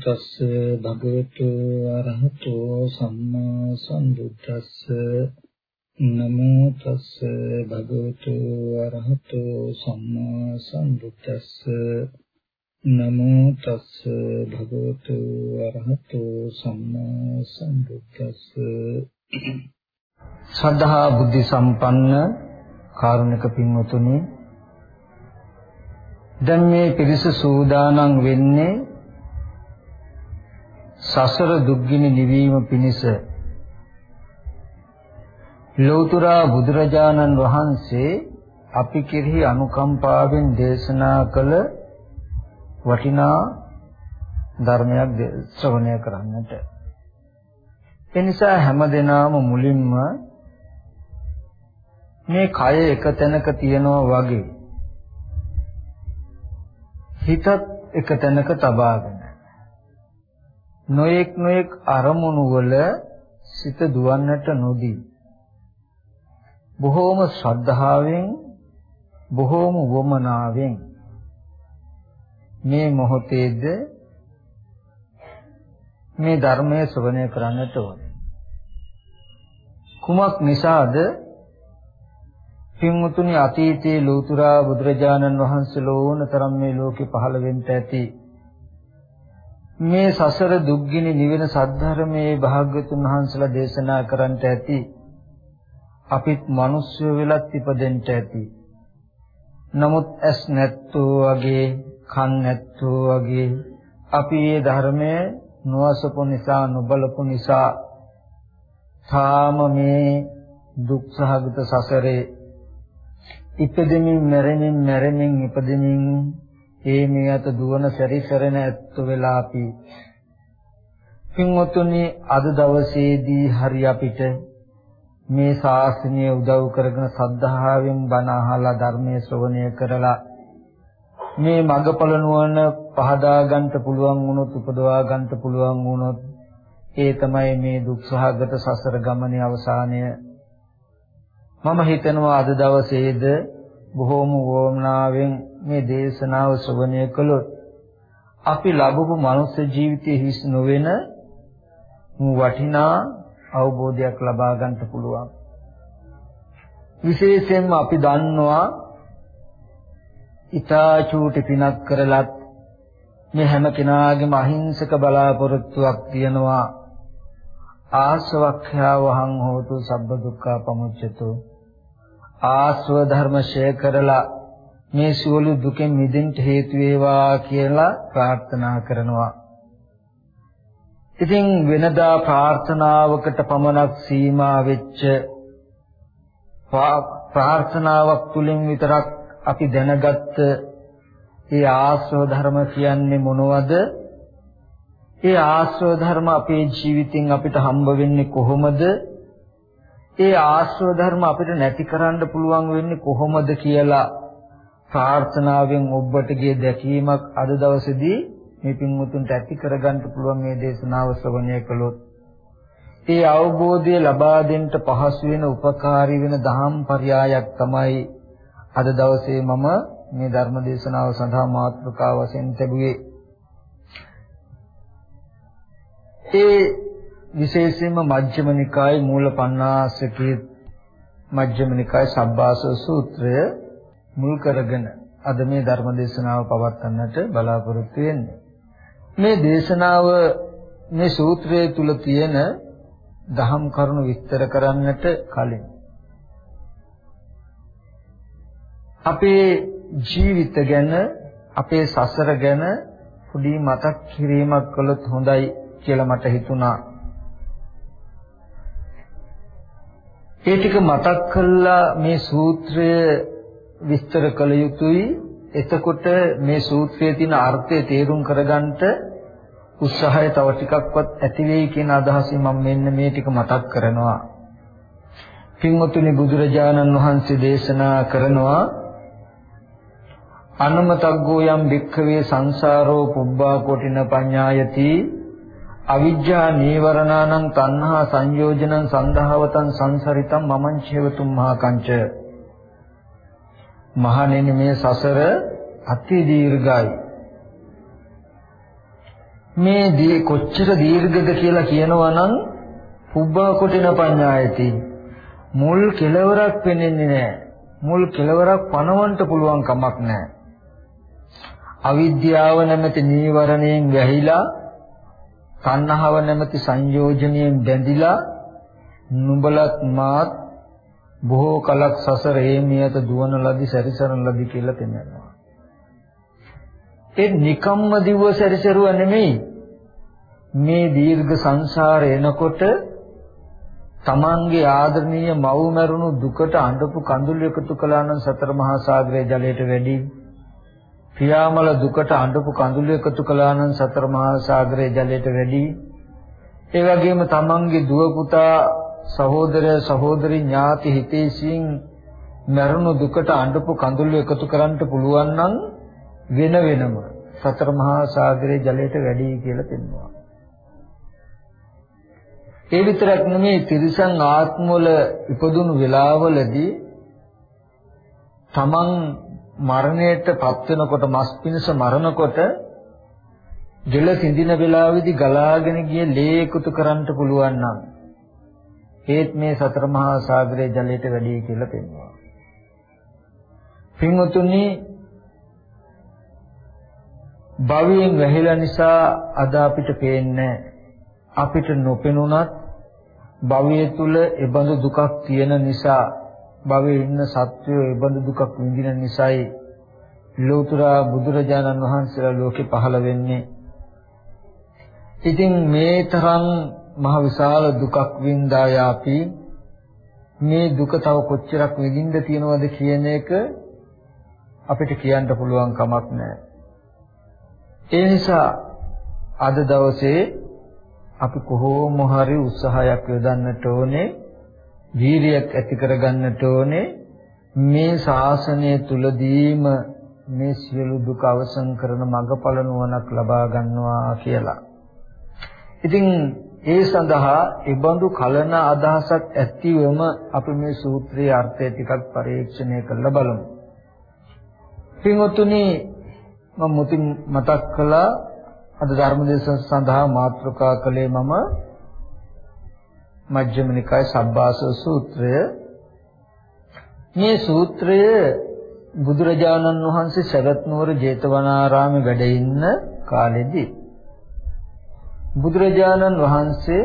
තස්ස භගවතු අරහතෝ සම්මා සම්බුද්දස්ස. නමෝ තස්ස භගවතු අරහතෝ සම්මා සම්බුද්දස්ස. නමෝ තස්ස භගවතු අරහතෝ සම්මා සම්බුද්දස්ස. ශ්‍රද්ධා බුද්ධ සම්පන්න කාරුණික පින්වතුනි දැන් මේ පිරිස සූදානම් වෙන්නේ සසර දුක්ගිනි නිවීම පිණිස ලෝතර බුදුරජාණන් වහන්සේ අපි කෙරෙහි අනුකම්පාවෙන් දේශනා කළ වටිනා ධර්මයක් ශ්‍රවණය කරන්නට. ඒ නිසා හැමදෙනාම මුලින්ම මේ කය එක තැනක තියනවා වගේ හිතත් එක තැනක තබාගෙන නොඑක් නොඑක් අරමුණු වල සිත දුවන්නට නොදී බොහෝම ශ්‍රද්ධාවෙන් බොහෝම වමනාවෙන් මේ මොහොතේද මේ ධර්මයේ ශ්‍රවණය කරන්නට ඕනේ. කුමක් නිසාද? පින්වතුනි අතීතයේ ලෝතුරා බුදුරජාණන් වහන්සේ ලෝණ තරම් මේ ලෝකේ පහළ වෙන්න ඇති මේ සසර දුක්ගිනි නිවෙන සද්ධර්මයේ භාග්‍යතුන් වහන්සේලා දේශනා කරන්නට ඇති. අපිත් මිනිස්සු වෙලත් ඉපදෙන්න ඇති. නමුත් ඇස් නැත්තෝ වගේ කන් නැත්තෝ වගේ අපි මේ ධර්මයේ නොවසපු නිසා නොබලපු නිසා තාම මේ දුක් සහගත සසරේ ඉපදෙමින් මැරෙමින් මැරෙමින් ඉපදෙමින් ඒ මේ අත දුවන සැරිසරන ඇත්ත වෙලා අපි පින්වතුනි අද දවසේදී හරි අපිට මේ ශාසනය උදව් කරගෙන සද්ධාවෙන් බණ අහලා ධර්මයේ ශ්‍රවණය කරලා මේ මඟපල නුවණ පහදා ගන්නට පුළුවන් වුණොත් උපදවා ගන්නට පුළුවන් වුණොත් ඒ තමයි මේ දුක්සහගත සසර ගමනේ අවසානය. මම හිතනවා අද දවසේද බොහෝම වොමනාවෙන් මේ දේශනාව ශ්‍රවණය කළොත් අපි ලැබපු මනුෂ්‍ය ජීවිතයේ හිස් නොවන වටිනා අවබෝධයක් ලබා ගන්නට පුළුවන්. විශේෂයෙන්ම අපි දන්නවා ඊතා චූටි පිනක් කරලත් මේ හැම කෙනාගේම අහිංසක බලාපොරොත්තුවක් තියෙනවා ආසවක්ඛ්‍යාවහං හෝතු සබ්බ දුක්ඛ පමුච්චතු ආස්ව ධර්ම ෂය කරලා මේ සියලු දුකෙන් මිදෙන්න හේතු වේවා කියලා ප්‍රාර්ථනා කරනවා. ඉතින් වෙනදා ප්‍රාර්ථනාවකට පමණක් සීමා වෙච්ච ප්‍රාර්ථනාවක් තුලින් විතරක් අපි දැනගත්ත ඒ ආශ්‍රව ධර්ම කියන්නේ මොනවද? ඒ ආශ්‍රව ධර්ම අපේ ජීවිතෙන් අපිට හම්බ වෙන්නේ කොහොමද? ඒ ආශ්‍රව ධර්ම අපිට නැති කරන්න පුළුවන් වෙන්නේ කොහොමද කියලා ප්‍රාර්ථනාවෙන් ඔබට ගිය දැකීමක් අද දවසේදී මේ පින්වුතුන්ට ඇති කරගන්න පුළුවන් මේ දේශනාව ශ්‍රවණය කළොත්. ඒ අවබෝධය ලබා දෙන්න පහසු වෙන උපකාරී වෙන දහම් පරයයක් තමයි අද දවසේ මම මේ ධර්ම දේශනාව සඳහා මාතෘකාව වශයෙන් ලැබුවේ ඒ විශේෂයෙන්ම මජ්ක්‍ධිම නිකායේ මූල පණ්ණාසකේ මජ්ක්‍ධිම නිකායේ සබ්බාසව සූත්‍රය මුල් කරගෙන අද මේ ධර්ම දේශනාව පවත්වන්නට බලාපොරොත්තු වෙන්නේ. මේ දේශනාව මේ සූත්‍රයේ තුල තියෙන දහම් කරුණු විස්තර කරන්නට කලින් අපේ ජීවිත ගැන අපේ සසර ගැන පොඩි මතක් කිරීමක් කළොත් හොඳයි කියලා මට හිතුණා. ඒ ටික මතක් කළා මේ සූත්‍රය විස්තර කළ යුතුයි. එතකොට මේ සූත්‍රයේ තියෙන අර්ථය තේරුම් කරගන්නට උත්සාහය තව ටිකක්වත් ඇති වෙයි කියන අදහසින් මම මෙන්න මේ ටික මතක් කරනවා. පින්වතුනි බුදුරජාණන් වහන්සේ දේශනා කරනවා අනමතග්ගෝ යම් භික්ඛවේ සංසාරෝ පුබ්බා කොටින පඤ්ඤායති අවිජ්ජා නීවරණානං තණ්හා සංයෝජනං සන්දහවතං සංසරිතං මමං චේවතුම් මහා කංච මහණෙනි මේ සසර අති දීර්ඝයි. මේ දී කොච්චර දීර්ඝද කියලා කියනවා නම් පුබ්බා කොටින පඤ්ඤායති. මුල් කෙලවරක් පෙනෙන්නේ නැහැ. මුල් කෙලවරක් පණවන්න පුළුවන් කමක් නැහැ. අවිද්‍යාව නැමැති නීවරණයෙන් වැහිලා තණ්හාව නැමැති සංයෝජනයෙන් බැඳිලා නුඹලත් මාත් බොහෝ කලක් සසර හේමියත දුවන ලදි සැරිසරන ලදි කියලා පෙන්වනවා. ඒ නිකම්ම දිව සැරිසරුව නෙමෙයි. මේ දීර්ඝ සංසාරය එනකොට තමන්ගේ ආදරණීය මව් මරුණු දුකට අඬපු කඳුළු එකතු කළා නම් සතර මහා සාගරයේ ජලයට වැඩි පියාමල දුකට අඬපු කඳුළු එකතු කළා නම් සතර මහා සාගරයේ ජලයට වැඩි ඒ වගේම තමන්ගේ දුව පුතා සහෝදරය සහෝදරි ඥාති හිතේසින් මරුණු දුකට අඬපු කඳුළු එකතු කරන්න පුළුවන් නම් වෙන වෙනම සතර මහා සාගරයේ ජලයට වැඩි කියලා පෙන්වනවා. ඒ විතරක් නෙමෙයි තිරිසන් ආත්මවල ඉපදුණු වෙලාවලදී තමන් මරණයට පත් වෙනකොට මස් පිණිස මරණකොට ජල සිඳින වෙලාවේදී ගලාගෙන ගිය ලේ එකතු කරන්න පුළුවන් නම් ඒත් මේ සතර මහා සාගරයේ ජලයට වැඩි කියලා පෙන්වනවා. පින්වතුනි භවයෙන් වැහිලා නිසා අද අපිට පේන්නේ අපිට නොපෙනුනත් භවයේ තුල ඒබඳු දුකක් තියෙන නිසා භවයේ ඉන්න සත්වයෝ ඒබඳු දුකක් විඳින නිසායි ලෝතර බුදුරජාණන් වහන්සේලා ලෝකේ පහළ වෙන්නේ. ඉතින් මේ තරම් මහ විශාල දුකක් වින්දා යාපි මේ දුක තව කොච්චරක් විඳින්න තියෙනවද කියන එක අපිට කියන්න පුළුවන් කමක් නැහැ. ඒ නිසා අද දවසේ අපි කොහොම හරි උත්සාහයක් යොදන්නට ඕනේ වීරියක් ඇති කරගන්නට ඕනේ මේ ශාසනය තුලදීම මේ සියලු දුක අවසන් කරන මඟඵල නුවණක් ලබා ගන්නවා කියලා. ඉතින් ඒ සඳහා ඉබඳු කලන අදහසක් ඇතිවම අපි මේ සූත්‍රයේ අර්ථය ටිකක් පරීක්ෂණය කරලා බලමු. පින්වතුනි මම මුතින් මතක් කළා අද ධර්මදේශන සඳහා මාතෘකා කළේ මම මජ්ක්‍ධිම නිකාය සබ්බාසව සූත්‍රය මේ සූත්‍රය බුදුරජාණන් වහන්සේ සරත් නුවර ජේතවනාරාමේ වැඩ ඉන්න කාලෙදී බුදුරජාණන් වහන්සේ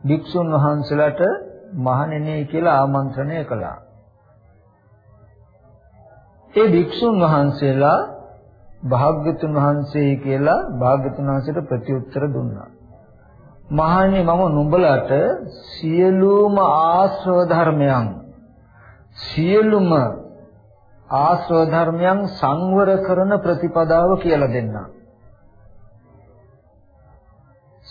භික්ෂුන් වහන්සේලාට මහණෙනි කියලා ආමන්ත්‍රණය කළා. ඒ භික්ෂුන් වහන්සේලා භාග්‍යතුන් වහන්සේ කියලා භාග්‍යතුන් වහන්සේට ප්‍රතිඋත්තර දුන්නා. මහණනි මම නුඹලට සියලුම ආශ්‍රව ධර්මයන් සියලුම ආශ්‍රව ධර්මයන් සංවර කරන ප්‍රතිපදාව කියලා දෙන්නා.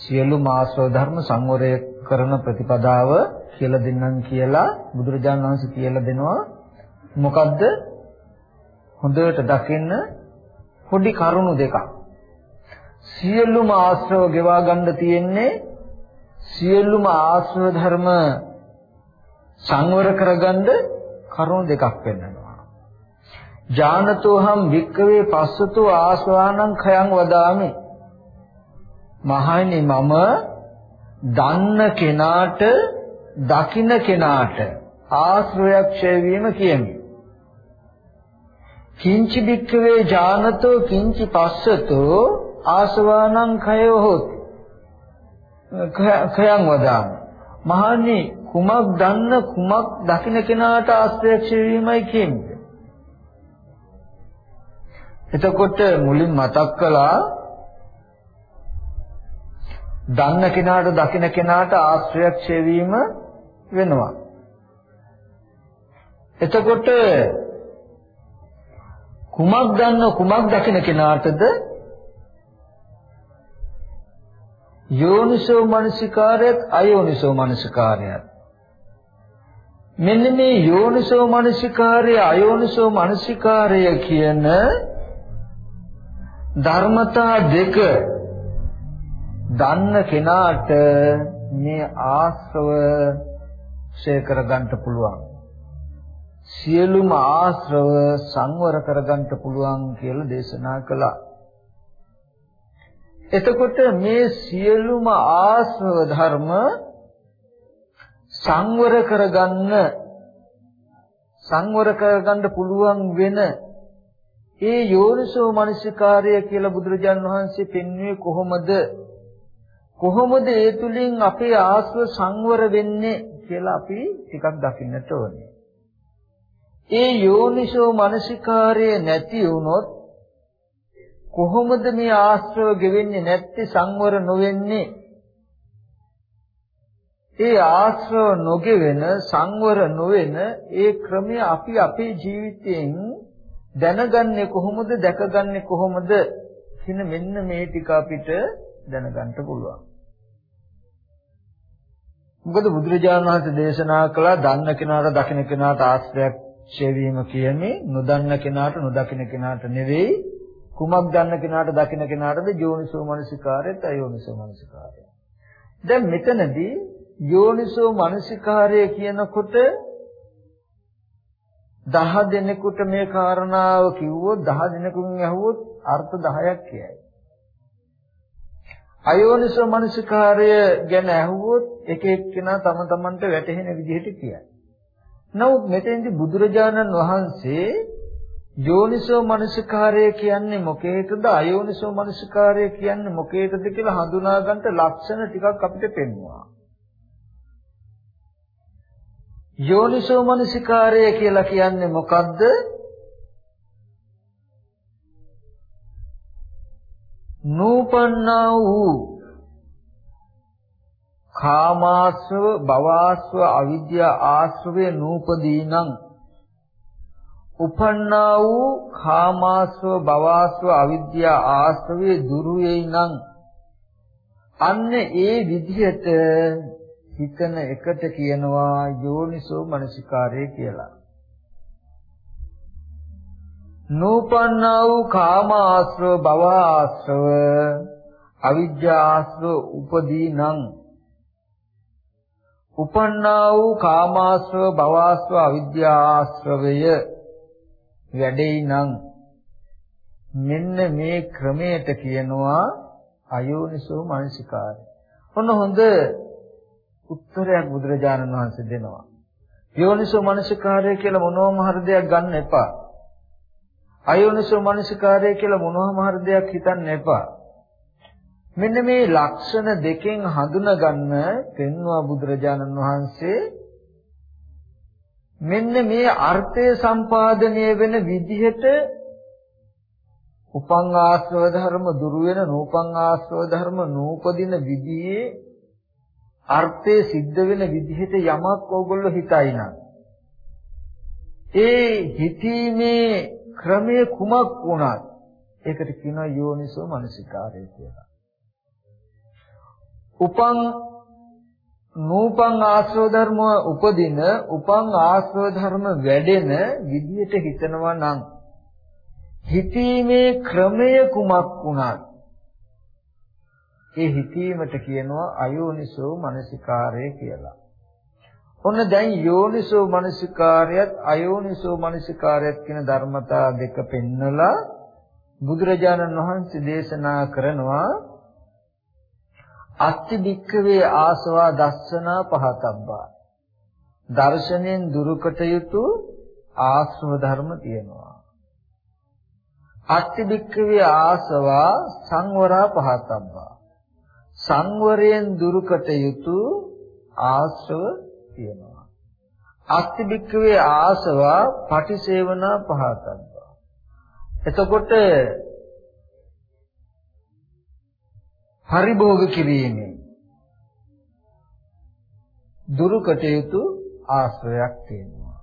සියලුම ආශ්‍රව ධර්ම සංවරය කරන ප්‍රතිපදාව කියලා දෙන්නම් කියලා බුදුරජාණන් වහන්සේ කියලා දෙනවා. මොකද්ද? හොඳට දකින්න පොඩි කරුණු දෙකක්. සියලුම ආශ්‍රව ගෙවා ගන්න තියෙන්නේ සියලුම ආශ්‍රව ධර්ම සංවර කරගන්න කරුණු දෙකක් වෙන්නනවා. ඥානතෝහම් වික්කවේ පස්සතෝ ආස්වානං khයං වදාමි. මහණනි මම දන්න කෙනාට දකින්න කෙනාට ආශ්‍රයක් ඡය වීම කියමි. කිංචි බික්කවේ ඥානතෝ කිංචි පස්සතෝ ආසවානං khයෝ හොති. khයං වදාමි. මහණනි කුමක් දන්න කුමක් දකින්න කෙනාට ආශ්‍රයක්ෂ වීමයි කියන්නේ. එතකොට මුලින් මතක් කළා දන්න කෙනාට දකින්න කෙනාට ආශ්‍රයක්ෂ වීම වෙනවා. එතකොට කුමක් දන්න කුමක් දකින්න කෙනාටද යෝනිසෝ මනසිකාරයත් අයෝනිසෝ මනසිකාරයත් මෙන්න මේ යෝනිසෝ මනසිකාරය අයෝනිසෝ මනසිකාරය කියන ධර්මතා දෙක දන්න කෙනාට මේ ආශ්‍රව ක්ෂය කරගන්න පුළුවන්. සියලුම ආශ්‍රව සංවර කරගන්න පුළුවන් කියලා දේශනා කළා. එතකොට මේ සියලුම ආශ්‍රව ධර්ම සංවර කරගන්න සංවර කරගන්න පුළුවන් වෙන ඒ යෝනිසෝ මනසිකාර්ය කියලා බුදුරජාන් වහන්සේ පෙන්වුවේ කොහොමද කොහොමද ඒ තුලින් අපේ ආශ්‍රව සංවර වෙන්නේ කියලා අපි ටිකක් දකින්නට ඕනේ. ඒ යෝනිසෝ මනසිකාර්ය නැති වුණොත් කොහොමද මේ ආශ්‍රව ගෙවෙන්නේ නැත්තේ සංවර නොවෙන්නේ? ඒ ආශ්‍රව නොගෙවෙන සංවර නොවන ඒ ක්‍රමය අපි අපේ ජීවිතයෙන් දැනගන්නේ කොහොමද දැකගන්නේ කොහොමද කියන මෙන්න මේ ටික අපිට දැනගන්න පුළුවන්. මොකද බුදුරජාණන් වහන්සේ දේශනා කළා දන්න කෙනාට දකින්න කෙනාට ආශ්‍රයක් ඡේවීම කියන්නේ නොදන්න කෙනාට නොදකින්න කෙනාට නෙවෙයි කුමක් දන්න කෙනාට දකින්න කෙනාටද යෝනිසෝ මනසිකාරයත් අයෝනිසෝ මනසිකාරය. දැන් මෙතනදී යෝනිසෝ මනසිකාරය කියනකොට දහ දෙනෙකුට මේ කාරණාව කිව්වොත් දහ දෙනෙකුගෙන් ඇහුවොත් අර්ථ 10ක් කියයි. අයෝනිසෝ මනසිකාරය ගැන ඇහුවොත් එක එක්කෙනා තම තමන්ට වැටහෙන විදිහට කියයි. නමුත් මෙතෙන්දී බුදුරජාණන් වහන්සේ යෝනිසෝ මනසිකාරය කියන්නේ මොකේකද අයෝනිසෝ මනසිකාරය කියන්නේ මොකේකද කියලා හඳුනා ගන්නට ලක්ෂණ ටිකක් අපිට පෙන්වුවා. යෝනිසෝ මනසිකාරය කියලා කියන්නේ මොකද්ද? නූපන්නා වූ කාමාශ්‍රව භවආශ්‍රව අවිද්‍යා ආශ්‍රවේ නූපදීනං උපන්නා වූ කාමාශ්‍රව භවආශ්‍රව අවිද්‍යා ආශ්‍රවේ දුරුවේනං අන්න ඒ විදිහට හිතන එකට කියනවා යෝනිසෝ මනසිකාරය කියලා. නූපන්නා වූ කාම ආශ්‍රව භව ආශ්‍රව අවිජ්ජා ආශ්‍රව උපදීනං උපන්නා වූ කාමාශ්‍රව භවආශ්‍රව අවිද්‍යා ආශ්‍රවය වැඩෙයිනම් මෙන්න මේ ක්‍රමයට කියනවා අයෝනිසෝ මනසිකාරය. ඔන්න හොඳ උත්තරයක් බුදුරජාණන් වහන්සේ දෙනවා. යෝනිසෝ මනසිකාරය කියලා මොනවම හරි දෙයක් ගන්න එපා. අයෝනිසෝ මනසිකාරය කියලා මොනවම හරි දෙයක් හිතන්න එපා. මෙන්න මේ ලක්ෂණ දෙකෙන් හඳුනගන්න පෙන්වා බුදුරජාණන් වහන්සේ මෙන්න මේ අර්ථය සම්පාදනය වෙන විදිහට උපං ආශ්‍රව ධර්ම දුරු වෙන නූපං ආශ්‍රව ධර්ම නූපදින විදිහේ අර්ථය සිද්ධ වෙන විදිහට යමක් ඕගොල්ලෝ හිතයි නම් ඒ හිතීමේ ක්‍රමය කුමක් වුණත් ඒකට කියනවා යෝනිසෝ මනසිකාරය කියලා. උපං නූපං ආශ්‍රව ධර්ම උපදින උපං ආශ්‍රව ධර්ම වැඩෙන විදිහට හිතනවා නම් හිතීමේ ක්‍රමය කුමක් වුණත් ඒ හිතීමට කියනවා අයෝනිසෝ මනසිකාරය කියලා. ඔන්න දැන් යෝනිසෝ මනසිකාරයත් අයෝනිසෝ මනසිකාරයත් කියන ධර්මතා දෙක පෙන්නලා බුදුරජාණන් වහන්සේ දේශනා කරනවා අත්ති භික්ඛවේ ආසවා දස්සනා පහතබ්බා. දර්ශනෙන් දුරුකට යුතු ආශ්‍රව ධර්ම තියෙනවා. අත්ති භික්ඛවේ ආසවා සංවරා පහතබ්බා. සංවරයෙන් දුරුකට යුතු ආශ්‍රව තියෙනවා. අත්තිබික්කවේ ආසවා පටිසේවනා පහතබ්බා. එතකොට පරිභෝග කිරීමෙන් දුරුකට යුතු ආශ්‍රයක් තියෙනවා.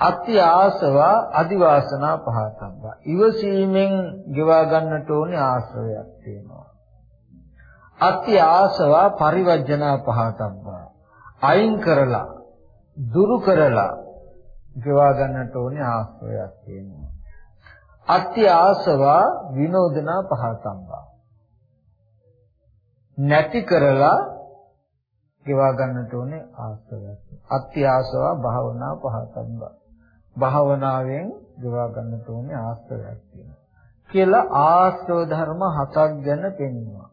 අත්‍ය ආසවා අදිවාසනා පහතබ්බා. ඉවසීමෙන් ගෙවා ගන්නට ඕනේ ආශ්‍රයක් තියෙනවා. අත්‍ය ආසවා පරිවර්ජනා පහතබ්බා අයින් කරලා දුරු කරලා ගෙවා ගන්නට ඕනේ ආශ්‍රයයක් තියෙනවා අත්‍ය ආසවා විනෝදනා පහතබ්බා නැති කරලා ගෙවා ගන්නට ඕනේ ආශ්‍රවයක්. අත්‍ය ආසව භාවනා පහතම්බ. භාවනාවෙන් ගෙවා ගන්නට ඕනේ ආශ්‍රවයක් තියෙනවා. කියලා ආශ්‍රව ධර්ම හතක් ගැන පෙන්වනවා.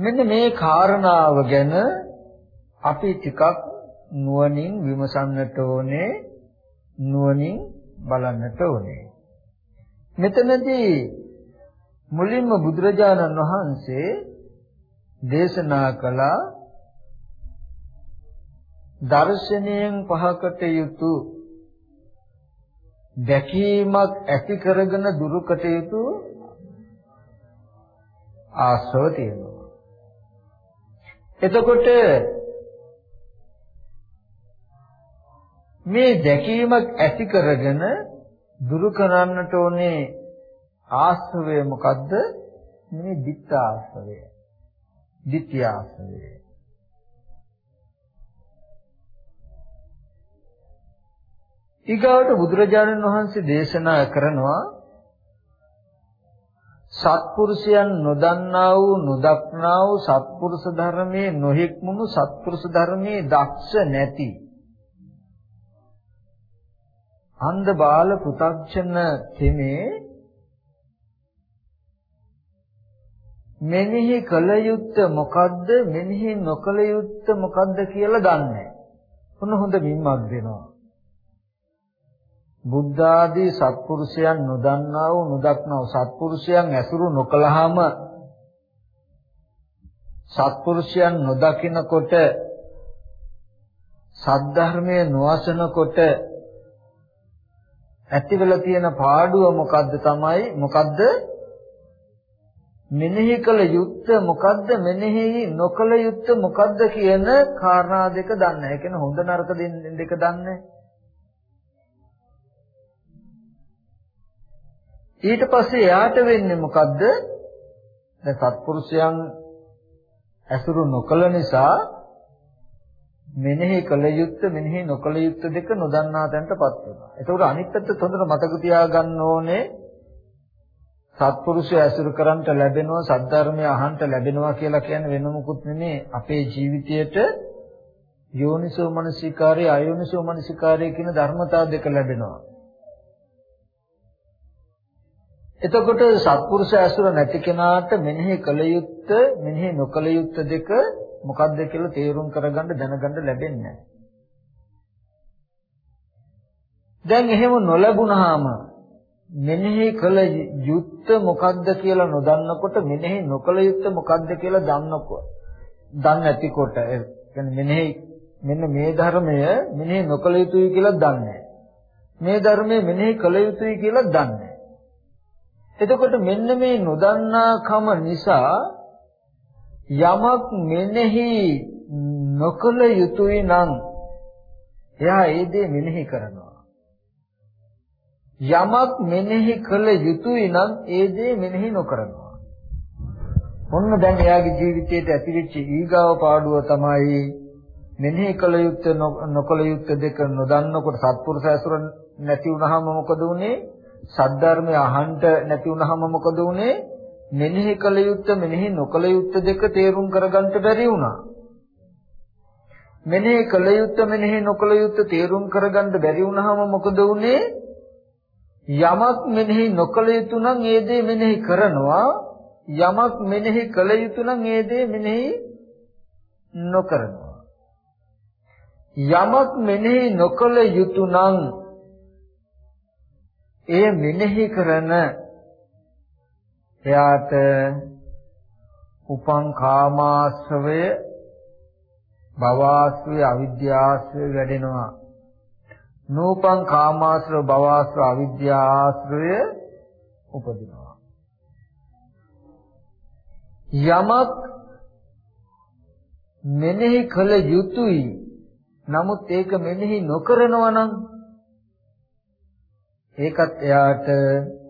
මෙන්න මේ කාරණාව ගැන අපි ටිකක් නුවණින් විමසන්නට ඕනේ නුවණින් බලන්නට ඕනේ. මෙතනදී මුලින්ම බුදුරජාණන් වහන්සේ දේශනා කළා දර්ශනයෙන් පහකට යුතු දැකීමක් ඇති කරගෙන දුරුකට යුතු ආශ්‍රව තියෙනවා. එතකොට මේ දැකීමක් ඇති කරගෙන දුරු කරන්නට ඕනේ ආශ්‍රවය මොකද්ද? මේ ditth ආශ්‍රවය. ditthya ආශ්‍රවය. ඊගාවට බුදුරජාණන් වහන්සේ දේශනා කරනවා සත්පුරුෂයන් නොදන්නා වූ නොදක්නා වූ සත්පුරුෂ ධර්මයේ නොහික්මුණු සත්පුරුෂ ධර්මයේ දක්ෂ නැති අන්ධ බාල පුතග්ජන තෙමේ මෙනෙහි කල යුත්ත මොකද්ද මෙනෙහි නොකල යුත්ත මොකද්ද කියලා දන්නේ. උන හොඳ මින්මක් දෙනවා. බුද්ධ ආදී සත්පුරුෂයන් නොදන්නා වූ නොදක්නා වූ සත්පුරුෂයන් ඇසුරු නොකළාම සත්පුරුෂයන් නොදකිනකොට සද්ධර්මයේ නොවසනකොට ඇතිවලා තියෙන පාඩුව මොකද්ද තමයි? මොකද්ද? මෙනෙහි කළ යුත්ත මොකද්ද? මෙනෙහි නොකළ යුත්ත මොකද්ද කියන කාරණා දෙක දන්නේ. නැහැ. ඒ කියන්නේ හොඳ නරක දෙක දන්නේ. ඊට පස්සේ එයාට වෙන්නේ මොකද්ද? දැන් සත්පුරුෂයන් ඇසුරු නොකළ නිසා මෙනෙහි කළ යුත්ත මෙනෙහි නොකළ යුත්ත දෙක නොදන්නා තැනටපත් වෙනවා. ඒතකොට අනිත් පැත්ත හොඳට මතක තියාගන්න ඕනේ සත්පුරුෂය ඇසුරු කරන්ට ලැබෙනවා සද්ධර්මය අහන්න ලැබෙනවා කියලා කියන්නේ වෙන මොකුත් නෙමෙයි අපේ ජීවිතයට යෝනිසෝ මනසිකාරය අයෝනිසෝ මනසිකාරය කියන ධර්මතා දෙක ලැබෙනවා. එතකොට සත්පුරුෂ ඇසුර නැති කෙනාට මෙනෙහි කළ යුත්ත මෙනෙහි නොකළ යුත්ත දෙක මොකක්ද කියලා තේරුම් කරගන්න දැනගන්න ලැබෙන්නේ නැහැ. දැන් එහෙම නොලැබුණාම මෙනෙහි කළ යුත්ත මොකක්ද කියලා නොදන්නකොට මෙනෙහි නොකළ යුත්ත මොකක්ද කියලා දන්නකොට දන්නේ නැතිකොට කියන්නේ මෙනෙහි මෙන්න මේ ධර්මය මෙනෙහි නොකළ යුතුයි කියලා දන්නේ මේ ධර්මය මෙනෙහි කළ යුතුයි කියලා දන්නේ එතකොට මෙන්න මේ නොදන්නාකම නිසා යමක් මෙනෙහි නොකළ යුතුයි නම් එයා ඒ දේ මෙනෙහි කරනවා. යමක් මෙනෙහි කළ යුතුයි නම් ඒ දේ මෙනෙහි නොකරනවා. ඔන්න දැන් එයාගේ ජීවිතයට ඇතිවෙච්ච ඊගාව පාඩුව තමයි මෙනෙහි කළ යුත්තේ නොකළ යුත්තේ දෙක නොදන්නකොට සත්පුරුෂ ඇසුර නැති වුනහම මොකද උනේ? සද්ධර්මය අහන්න නැති වුනහම මොකද උනේ? මෙනෙහි කළ යුත්ත මෙනෙහි නොකළ යුත්ත දෙක තේරුම් කරගන්න බැරි වුණා. මෙනෙහි කළ යුත්ත මෙනෙහි නොකළ යුත්ත තේරුම් කරගන්න බැරි වුනහම මොකද උනේ? යමක් මෙනෙහි නොකළ යුතු නම් ඒ දේ මෙනෙහි කරනවා. යමක් මෙනෙහි කළ යුතු නම් ඒ දේ මෙනෙහි නොකරනවා. යමක් මෙනෙහි නොකළ යුතු නම් එය මෙනෙහි කරන එයාට උපං කාමාශ්‍රවය භවආශ්‍රය අවිද්‍යාශ්‍රය වැඩෙනවා. නූපං කාමාශ්‍රව භවආශ්‍රව අවිද්‍යාශ්‍රය උපදිනවා. යමක් මෙනෙහි කළ යුතුයි නමුත් ඒක මෙනෙහි නොකරනවා නම් ඒකත් එයාට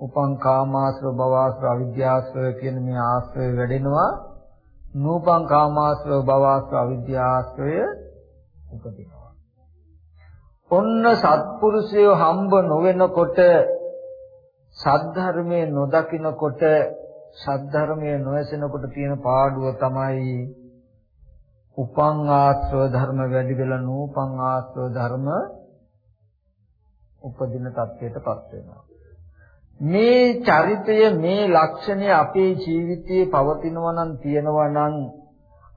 උපං කාමාශ්‍රව භවආශ්‍රව අවිද්‍යාශ්‍රව කියන මේ ආශ්‍රය වැඩෙනවා. නූපං කාමාශ්‍රව භවආශ්‍රව අවිද්‍යාශ්‍රය උපදිනවා. ඔන්න සත්පුරුෂය හම්බ නොවෙනකොට සද්ධර්මයේ නොදකිනකොට සද්ධර්මයේ නොඇසෙනකොට තියෙන පාඩුව තමයි උපං ආශ්‍රව ධර්ම වැඩි වෙලා නූපං ආශ්‍රව ධර්ම උපදින තත්ත්වයටපත් වෙනවා. මේ චරිතය මේ ලක්ෂණය අපේ ජීවිතයේ පවතිනවා නම් තියෙනවා නම්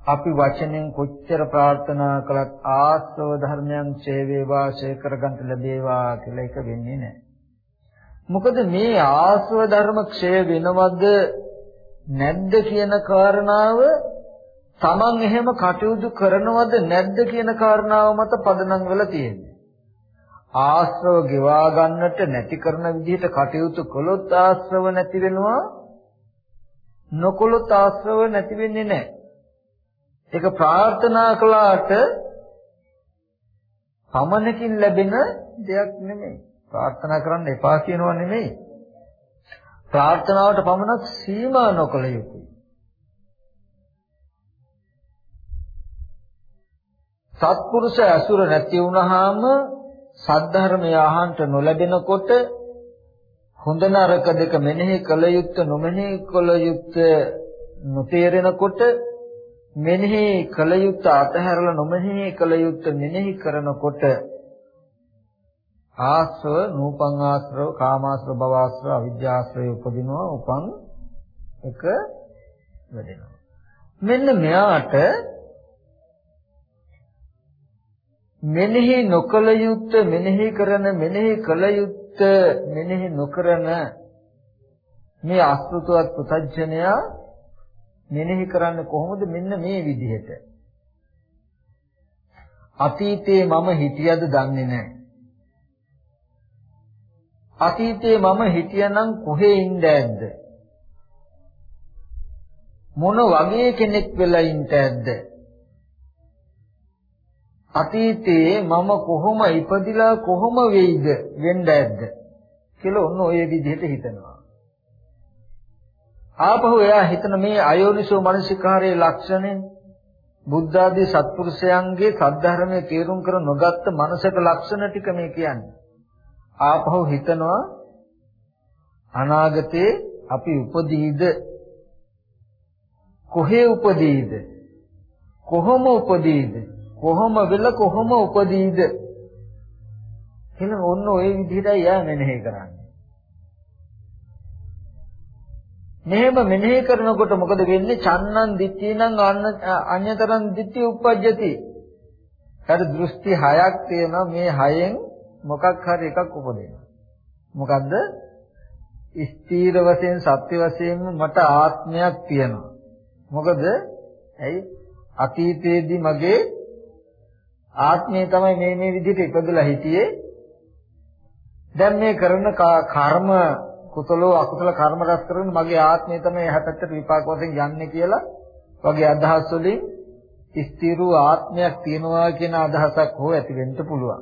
අපි වචනෙන් කොච්චර ප්‍රාර්ථනා කළත් ආශ්‍රව ධර්මයන් ඡේවේවා ඡේ කරගන්න ලැබේවා කියලා එක වෙන්නේ නැහැ. මොකද මේ ආශ්‍රව ධර්ම ක්ෂය වෙනවද නැද්ද කියන කාරණාව Taman එහෙම කටයුතු කරනවද නැද්ද කියන කාරණාව මත පදනම් වෙලා තියෙන්නේ. ආශ්‍රව ගෙවා ගන්නට නැති කරන විදිහට කටයුතු කළොත් ආශ්‍රව නැති වෙනවා නොකළොත් ආශ්‍රව නැති වෙන්නේ නැහැ. ඒක ප්‍රාර්ථනා කළාට පමණකින් ලැබෙන දෙයක් නෙමෙයි. ප්‍රාර්ථනා කරන්න එපා කියනවා නෙමෙයි. ප්‍රාර්ථනාවට පමණක් සීමා නොකළ යුතුයි. සත්පුරුෂ ඇසුර නැති වුනහම සද්ධර්මය අහන්ට නොලැබෙනකොට හොඳ නරක දෙක මෙනෙහි කළ යුත්ත නොමෙනෙහි කළ යුත්ත නොතේරෙනකොට මෙනෙහි කළ යුත්ත අතහැරලා නොමෙනෙහි කළ යුත්ත මෙනෙහි කරනකොට ආශ්‍රව නූපං ආශ්‍රව කාමාශ්‍රව භවආශ්‍රව අවිජ්ජාශ්‍රය උපදිනවා උපන් එක වැඩෙනවා. මෙන්න මෙයාට මෙනෙහි නොකල යුත්ත මෙනෙහි කරන මෙනෙහි කල යුත්ත මෙනෙහි නොකරන මේ අසෘතවත් පුතඥයා මෙනෙහි කරන්නේ කොහොමද? මෙන්න මේ විදිහට. අතීතේ මම හිටියද දන්නේ නැහැ. අතීතේ මම හිටියනම් කොහේ ඉඳ ඇද්ද? මොන වගේ කෙනෙක් වෙලා ඉඳ ඇද්ද? අතීතයේ මම කොහොම ඉපදිලා කොහොම වෙයිද? වෙන්න ඇද්ද? කියලා ඔන්න ඔය විදිහට හිතනවා. ආපහු එයා හිතන මේ අයෝනිසෝ මනසිකාරයේ ලක්ෂණය බුද්ධ ආදී සත්පුරුෂයන්ගේ සද්ධර්මයේ තේරුම් කර නොගත්ත මනසක ලක්ෂණ ටික මේ කියන්නේ. ආපහු හිතනවා අනාගතේ අපි උපදීද? කොහේ උපදීද? කොහොම උපදීද? කොහොම වෙල කොහොම උපදීද කියලා ඔන්න ওই විදිහටයි යා මෙනෙහි කරන්නේ. මෙහෙම මෙනෙහි කරනකොට මොකද වෙන්නේ? චන්නං දිට්ඨිනං අඤ්‍යතරං දිට්ඨි උපජ්ජති. අර දෘෂ්ටි හයක් තියෙනවා මේ හයෙන් මොකක් හරි එකක් උපදිනවා. මොකද්ද? ස්ථීර වශයෙන් සත්‍ය වශයෙන් මට ආත්මයක් තියෙනවා. මොකද ඇයි අතීතයේදී මගේ ආත්මය තමයි මේ මේ විදිහට ඉපදලා හිටියේ. දැන් මේ කරන කර්ම කුසලෝ අකුසල කර්ම රැස් කරන මගේ ආත්මය තමයි එහා පැත්තට විපාක වශයෙන් යන්නේ කියලා වගේ අදහස් වලින් ස්ථිරු ආත්මයක් තියනවා කියන අදහසක් හෝ ඇති වෙන්න පුළුවන්.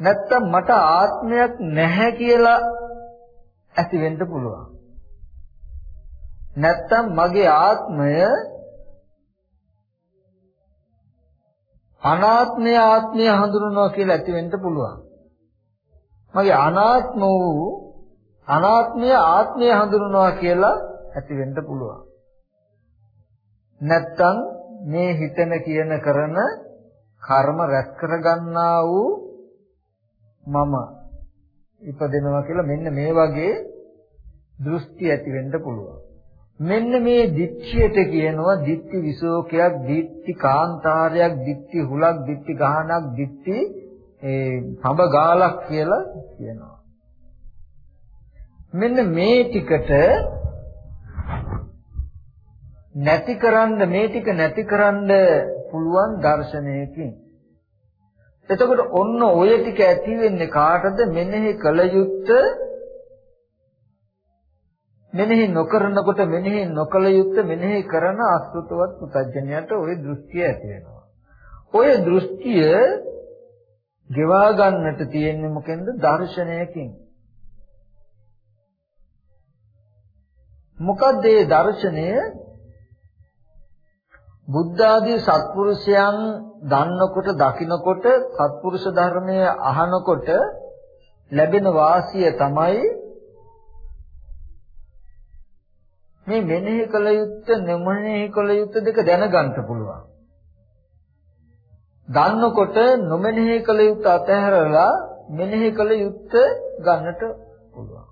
නැත්තම් මට ආත්මයක් නැහැ කියලා ඇති වෙන්න පුළුවන්. නැත්තම් මගේ ආත්මය අනාත්මය ආත්මය හඳුනනවා කියලා ඇති වෙන්න පුළුවන්. මගේ අනාත්ම වූ අනාත්මය ආත්මය හඳුනනවා කියලා ඇති වෙන්න පුළුවන්. නැත්තම් මේ හිතන කියන කරන කර්ම රැස් කරගන්නා වූ මම ඉපදෙනවා කියලා මෙන්න මේ වගේ දෘෂ්ටි ඇති වෙන්න පුළුවන්. මෙන්න මේ දික්ඛියට කියනවා දික්ටි විශෝකයක්, දික්ටි කාන්තාරයක්, දික්ටි හුලක්, දික්ටි ගහනක්, දික්ටි ඒ පඹ ගාලක් කියලා කියනවා. මෙන්න මේ ටිකට නැතිකරන්න මේ ටික නැතිකරන්න පුළුවන් දර්ශනයකින් එතකොට ඔන්න ඔය ටික ඇති වෙන්නේ කාටද මෙනෙහි කල යුත්තේ මෙනෙහි නොකරනකොට මෙනෙහි නොකල යුත්තේ මෙනෙහි කරන අසෘතවත් පුතඥයට ওই දෘෂ්ටිය ඇති වෙනවා. ওই දෘෂ්ටිය ගෙවා ගන්නට තියෙන්නේ මොකෙන්ද? දර්ශනයකින්. මොකද ඒ දර්ශනය බුද්ධ ආදී සත්පුරුෂයන් දන්නකොට දකිනකොට සත්පුරුෂ ධර්මය අහනකොට ලැබෙන වාසිය තමයි මේ මෙනෙහි කළ යුත්ත නොමෙනෙහි කළ යුත්ත දෙක දැනගන්න පුළුවන්. දන්නකොට නොමෙනෙහි කළ යුත්ත අතහැරලා මෙනෙහි කළ යුත්ත ගන්නට පුළුවන්.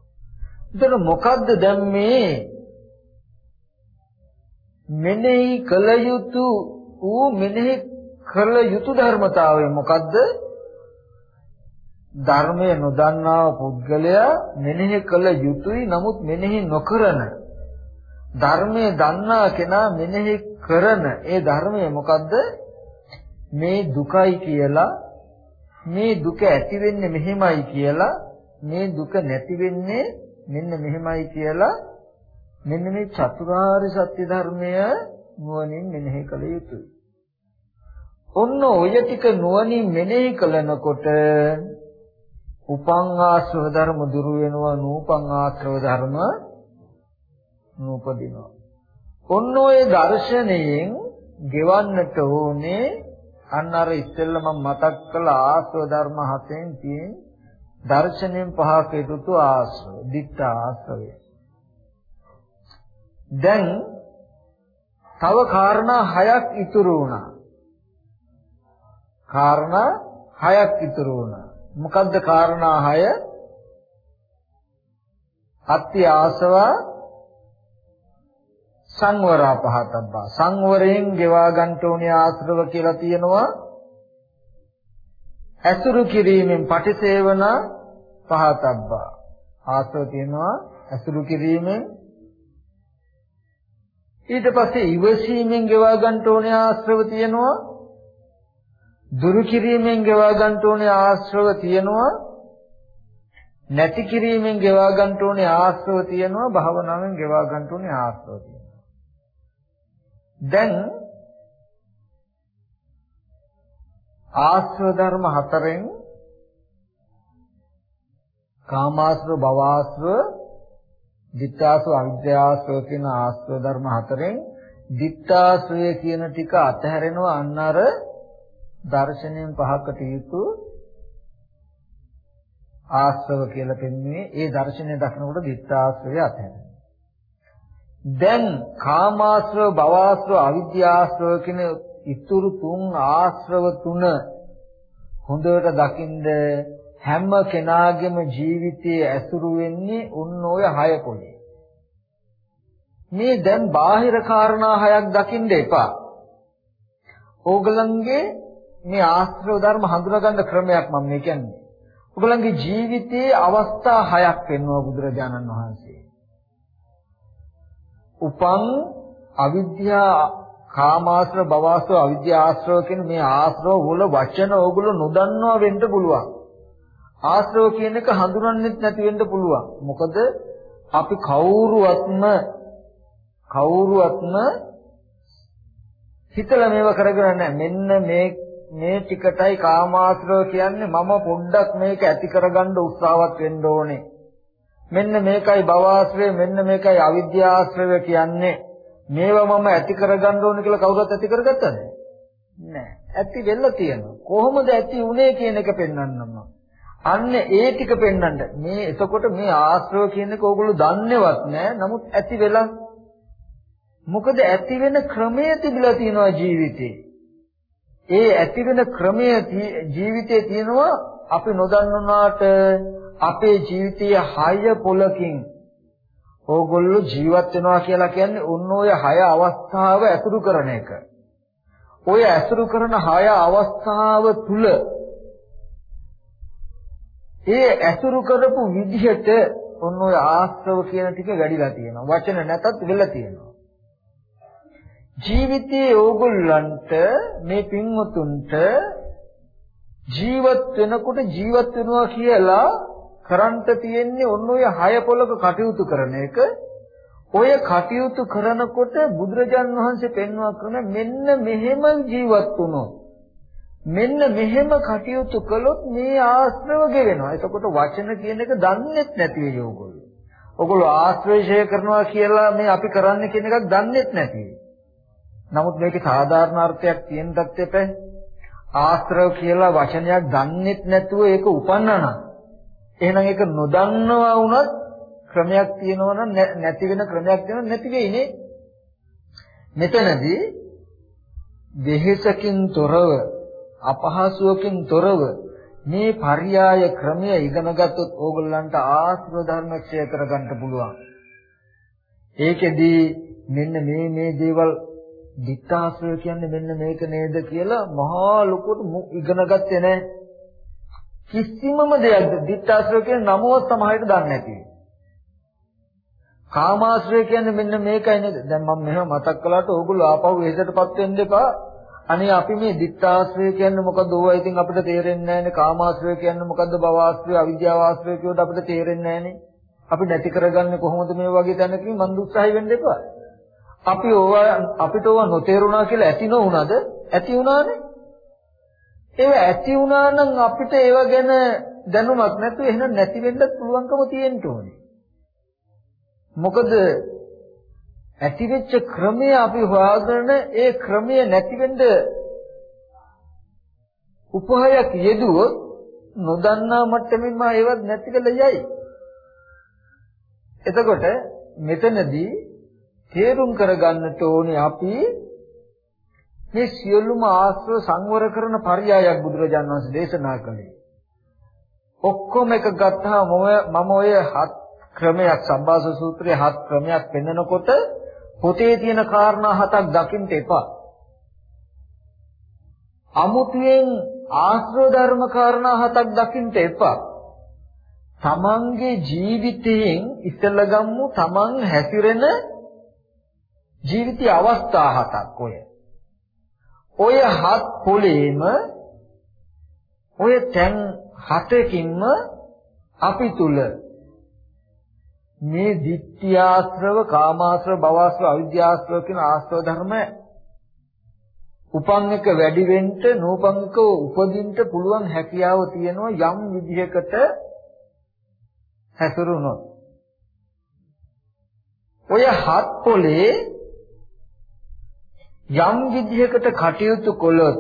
එතන මොකද්ද දැන් මේ මෙනෙහි කළ යුතු ඌ මෙනෙහි කළ යුතු ධර්මතාවය මොකද්ද? ධර්මය නොදන්නා පුද්ගලයා මෙනෙහි කළ යුතුයි නමුත් මෙනෙහි නොකරන ධර්මයේ දන්නා කෙනා මෙනෙහි කරන ඒ ධර්මය මොකද්ද මේ දුකයි කියලා මේ දුක ඇති වෙන්නේ මෙහෙමයි කියලා මේ දුක නැති වෙන්නේ මෙන්න මෙහෙමයි කියලා මෙන්න මේ චතුරාර්ය සත්‍ය ධර්මය නුවණින් මෙනෙහි කළ යුතුයි. ඔන්න ඔය ටික නුවණින් මෙනෙහි කළනකොට උපං ආශ්‍රව ධර්ම දුරු වෙනවා නූපං ආශ්‍රව ධර්ම නූපදිනවා. ඔන්න ඔය දර්ශනයෙන් ගෙවන්නට ඕනේ අන්න අර ඉස්සෙල්ල මම මතක් කළ ආශ්‍රව ධර්ම හතෙන් තියෙන දර්ශනයෙන් පහක යුතු ආශ්‍රව, ditta ආශ්‍රවය. දැන් තව කාරණා හයක් ඉතුරු වුණා. කාරණා හයක් ඉතුරු වුණා. මොකද්ද කාරණා හය? අත්‍ය ආසවා සංවරා පහතබ්බා සංවරයෙන් ගෙවා ගන්න ඕනේ ආශ්‍රව කියලා තියෙනවා. ඇසුරු කිරීමෙන් පටිසේවන පහතබ්බා. ආශ්‍රව තියෙනවා ඇසුරු කිරීමෙන්. ඊට පස්සේ ඉවසීමෙන් ගෙවා ගන්න ඕනේ ආශ්‍රව තියෙනවා. දුරු කිරීමෙන් ගෙවා ගන්න ඕනේ ආශ්‍රව තියෙනවා. නැති කිරීමෙන් ගෙවා ගන්න ඕනේ ආශ්‍රව තියෙනවා. භවනාවෙන් ගෙවා ගන්න ඕනේ ආශ්‍රව තියෙනවා. දැන් ආශ්‍රව ධර්ම හතරෙන් කාමාශ්‍රව භවආශ්‍රව දිත්තාසව අවිද්‍යාසව කියන ආශ්‍රව ධර්ම හතරෙන් දිත්තාසය කියන ටික අතහැරෙනවා අන්න අර දර්ශනයෙන් පහකට යුතු ආශ්‍රව කියලා පෙන්වන්නේ ඒ දර්ශනය දක්නකොට දිත්තාශ්‍රය අතහැරෙනවා. දැන් කාමාශ්‍රව, භවආශ්‍රව, අවිද්‍යාශ්‍රව කියන ඉතුරු තුන් ආශ්‍රව තුන හොඳට දකින්ද හැම කෙනාගේම ජීවිතයේ ඇසුරු වෙන්නේ උන් ඔය හය පොලේ. මේ දැන් බාහිර කාරණා හයක් දකින්න එපා. ඕගලන්ගේ මේ ආශ්‍රව ධර්ම හඳුනාගන්න ක්‍රමයක් මම මේ කියන්නේ. ඔයගලන්ගේ ජීවිතයේ අවස්ථා හයක් පෙන්වුවා බුදුරජාණන් වහන්සේ. උපං අවිද්‍යා කාමාශ්‍රව භවආශ්‍රව අවිද්‍යා ආශ්‍රව කියන මේ ආශ්‍රව වල වචන ඕගොල්ලෝ නොදන්නවා වෙන්න පුළුවන්. ආශ්‍රව කියන එක හඳුනන්නෙත් නැති වෙන්න පුළුවන්. මොකද අපි කවුරුවත්ම කවුරුවත්ම හිතලා මේව කරගෙන නැහැ. මෙන්න මේ මේ ටිකටයි කාමාශ්‍රව කියන්නේ මම පොඩ්ඩක් මේක ඇති කරගන්න උත්සාහවත් වෙන්න ඕනේ. මෙන්න මේකයි භවආශ්‍රය මෙන්න මේකයි අවිද්‍යාශ්‍රය කියන්නේ. මේවා මම ඇති කරගන්න ඕනේ කියලා කවුරුත් ඇති කරගත්තද? නැහැ. ඇති වෙන්න තියෙනවා. කොහොමද ඇති උනේ කියන එක පෙන්වන්නම් මම. අන්න ඒ ටික පෙන්වන්න. මේ එතකොට මේ ආශ්‍රව කියන එක ඕගොල්ලෝ දන්නේවත් නෑ. නමුත් ඇති වෙලා මොකද ඇති වෙන ක්‍රමය තිබිලා තියෙනවා ජීවිතේ. ඒ ඇති වෙන ක්‍රමය ජීවිතේ තියෙනවා අපි නොදන්නාට අපේ ජීවිතයේ හය පොලකින් ඕගොල්ලෝ ජීවත් වෙනවා කියලා කියන්නේ ඔන්න ඔය හය අවස්ථාව ඇසුරු කරන එක. ඔය ඇසුරු කරන හය අවස්ථාව තුල ඒ ඇසුරු කරපු විදිහට ඔන්න ඔය ආස්ත්‍රව කියන ටික වැඩිලා තියෙනවා. වචන නැතත් වෙලා තියෙනවා. ජීවිතයේ ඕගොල්ලන්ට මේ පින්වතුන්ට ජීවත් වෙනකොට ජීවත් වෙනවා කියලා කරන්ට තියෙන්නේ ඔන්න ඔය හය පොලක කටයුතු කරන එක. ඔය කටයුතු කරනකොට බුදුරජාන් වහන්සේ පෙන්වා කරන මෙන්න මෙහෙම ජීවත් වුණොත් මෙන්න මෙහෙම කටයුතු කළොත් මේ ආශ්‍රව ගෙවෙනවා. එතකොට වචන කියන එක දන්නේත් නැති වෙයි ඕගොල්ලෝ. ඕගොල්ලෝ ආශ්‍රයය කරනවා කියලා මේ අපි කරන්නේ කියන එකක් දන්නේත් නැති. නමුත් මේකේ සාධාරණ අර්ථයක් තියෙන්නත් එපා. ආශ්‍රව කියලා වචනයක් දන්නේත් නැතුව ඒක උපන්නා නම් එහෙනම් ඒක නොදන්නවා වුණත් ක්‍රමයක් තියෙනවනම් නැති වෙන ක්‍රමයක් තියෙනවනම් නැති වෙයිනේ. මෙතනදී දෙහෙසකින් තොරව අපහසුවකින් තොරව මේ පర్యాయ ක්‍රමය ඉගෙන ගත්තොත් ඕගොල්ලන්ට ආස්ව ධර්ම ක්ෂය කරගන්න පුළුවන්. ඒකෙදි මෙන්න මේ මේ දේවල් දිත්තාස්ව කියන්නේ මෙන්න මේක නේද කියලා මහා ලොකුට ඉගෙන ගත්තේ නැහැ. කිසිමම දෙයක් ditthාශ්‍රය කියන නමවත් සමහරට දන්නේ නැති. කාමාශ්‍රය කියන්නේ මෙන්න මේකයි නේද? දැන් මම මෙහෙම මතක් කළාට ඕගොල්ලෝ ආපහු එහෙටපත් වෙන්න එපා. අනේ අපි මේ ditthාශ්‍රය කියන්නේ මොකද්ද? ඕවා ඉතින් අපිට තේරෙන්නේ නැහැනේ. කාමාශ්‍රය කියන්නේ මොකද්ද? භවආශ්‍රය, අවිද්‍යාවාශ්‍රය කියනකොට අපිට තේරෙන්නේ නැහැනේ. අපි නැති කරගන්නේ කොහොමද මේ වගේ තැනකින් මන් දුස්සහයි වෙන්න එපා. අපි ඕවා අපිට ඕවා නොතේරුණා කියලා ඇති නොවුනද? ඇති වුණානේ. ඒව ඇති වුණා නම් අපිට ඒව ගැන දැනුමක් නැතුව එහෙනම් නැති වෙන්නත් පුළුවන්කම තියෙන්න ඕනේ. මොකද ඇතිවෙච්ච ක්‍රමය අපි හොයාගෙන ඒ ක්‍රමය නැති වෙන්න උපහායක් යෙදුවොත් නොදන්නා මට්ටමින්ම ඒවත් නැති වෙලා යයි. එතකොට මෙතනදී තේරුම් කරගන්නට ඕනේ අපි මේ සියලුම ආශ්‍රව සංවර කරන පරයයක් බුදුරජාණන් වහන්සේ දේශනා කළේ. ඔක්කොම එක ගත්තාම මම ඔය හත් ක්‍රමයක් සම්බාස සූත්‍රයේ හත් ක්‍රමයක් පෙන්නකොට පොතේ තියෙන කාරණා හතක් දකින්න එපා. අමුතුවෙන් ආශ්‍රව ධර්ම කාරණා හතක් දකින්න එපා. තමන්ගේ ජීවිතයෙන් ඉස්සෙල්ලා ගම්මු තමන් හැසිරෙන ජීවිතයේ අවස්ථා හතක් ඔය. ඔය හත් පොලේම ඔය තැන් හතකින්ම අපි තුල මේ ditthියාශ්‍රව, කාමාශ්‍රව, භවශ්‍රව, අවිද්‍යාශ්‍රව කියන ආශ්‍රව ධර්ම උපන් එක වැඩි වෙන්න, නූපන් එක උපදින්න පුළුවන් හැකියාව තියෙනවා යම් විදිහකට හැසිරුණොත්. ඔය හත් පොලේ යම් විදිහකට කටයුතු කළොත්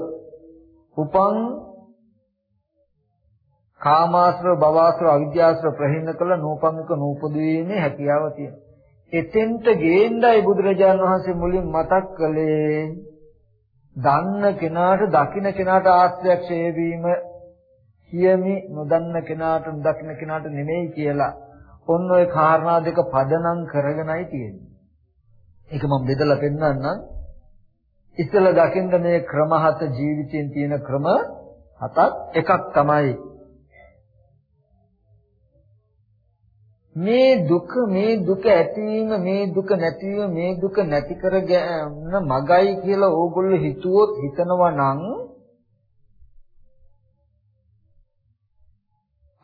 උපන් කාමාශ්‍රව භවශ්‍රව අවිද්‍යාශ්‍රව ප්‍රහීන කළ නූපංක නූපදීමේ හැකියාව තියෙනවා. එතෙන්ට ගේන්නයි බුදුරජාණන් වහන්සේ මුලින් මතක් කළේ දන්න කෙනාට දකින්න කෙනාට ආශ්‍රයක්ෂය වීම කියමි නොදන්න කෙනාට නොදකින්න කෙනාට නෙමෙයි කියලා. ඔන්න ඔය කාරණා දෙක පදනම් කරගෙනයි තියෙන්නේ. ඒක මම බෙදලා පෙන්නන්නම්. ඉස්සෙල්ලා දකින්න මේ ක්‍රම හත ජීවිතයෙන් තියෙන ක්‍රම හතක් එකක් තමයි මේ දුක මේ දුක ඇතිවීම මේ දුක නැතිවීම මේ දුක නැති කරගෙන මගයි කියලා ඕගොල්ලෝ හිතුවොත් හිතනවා නම්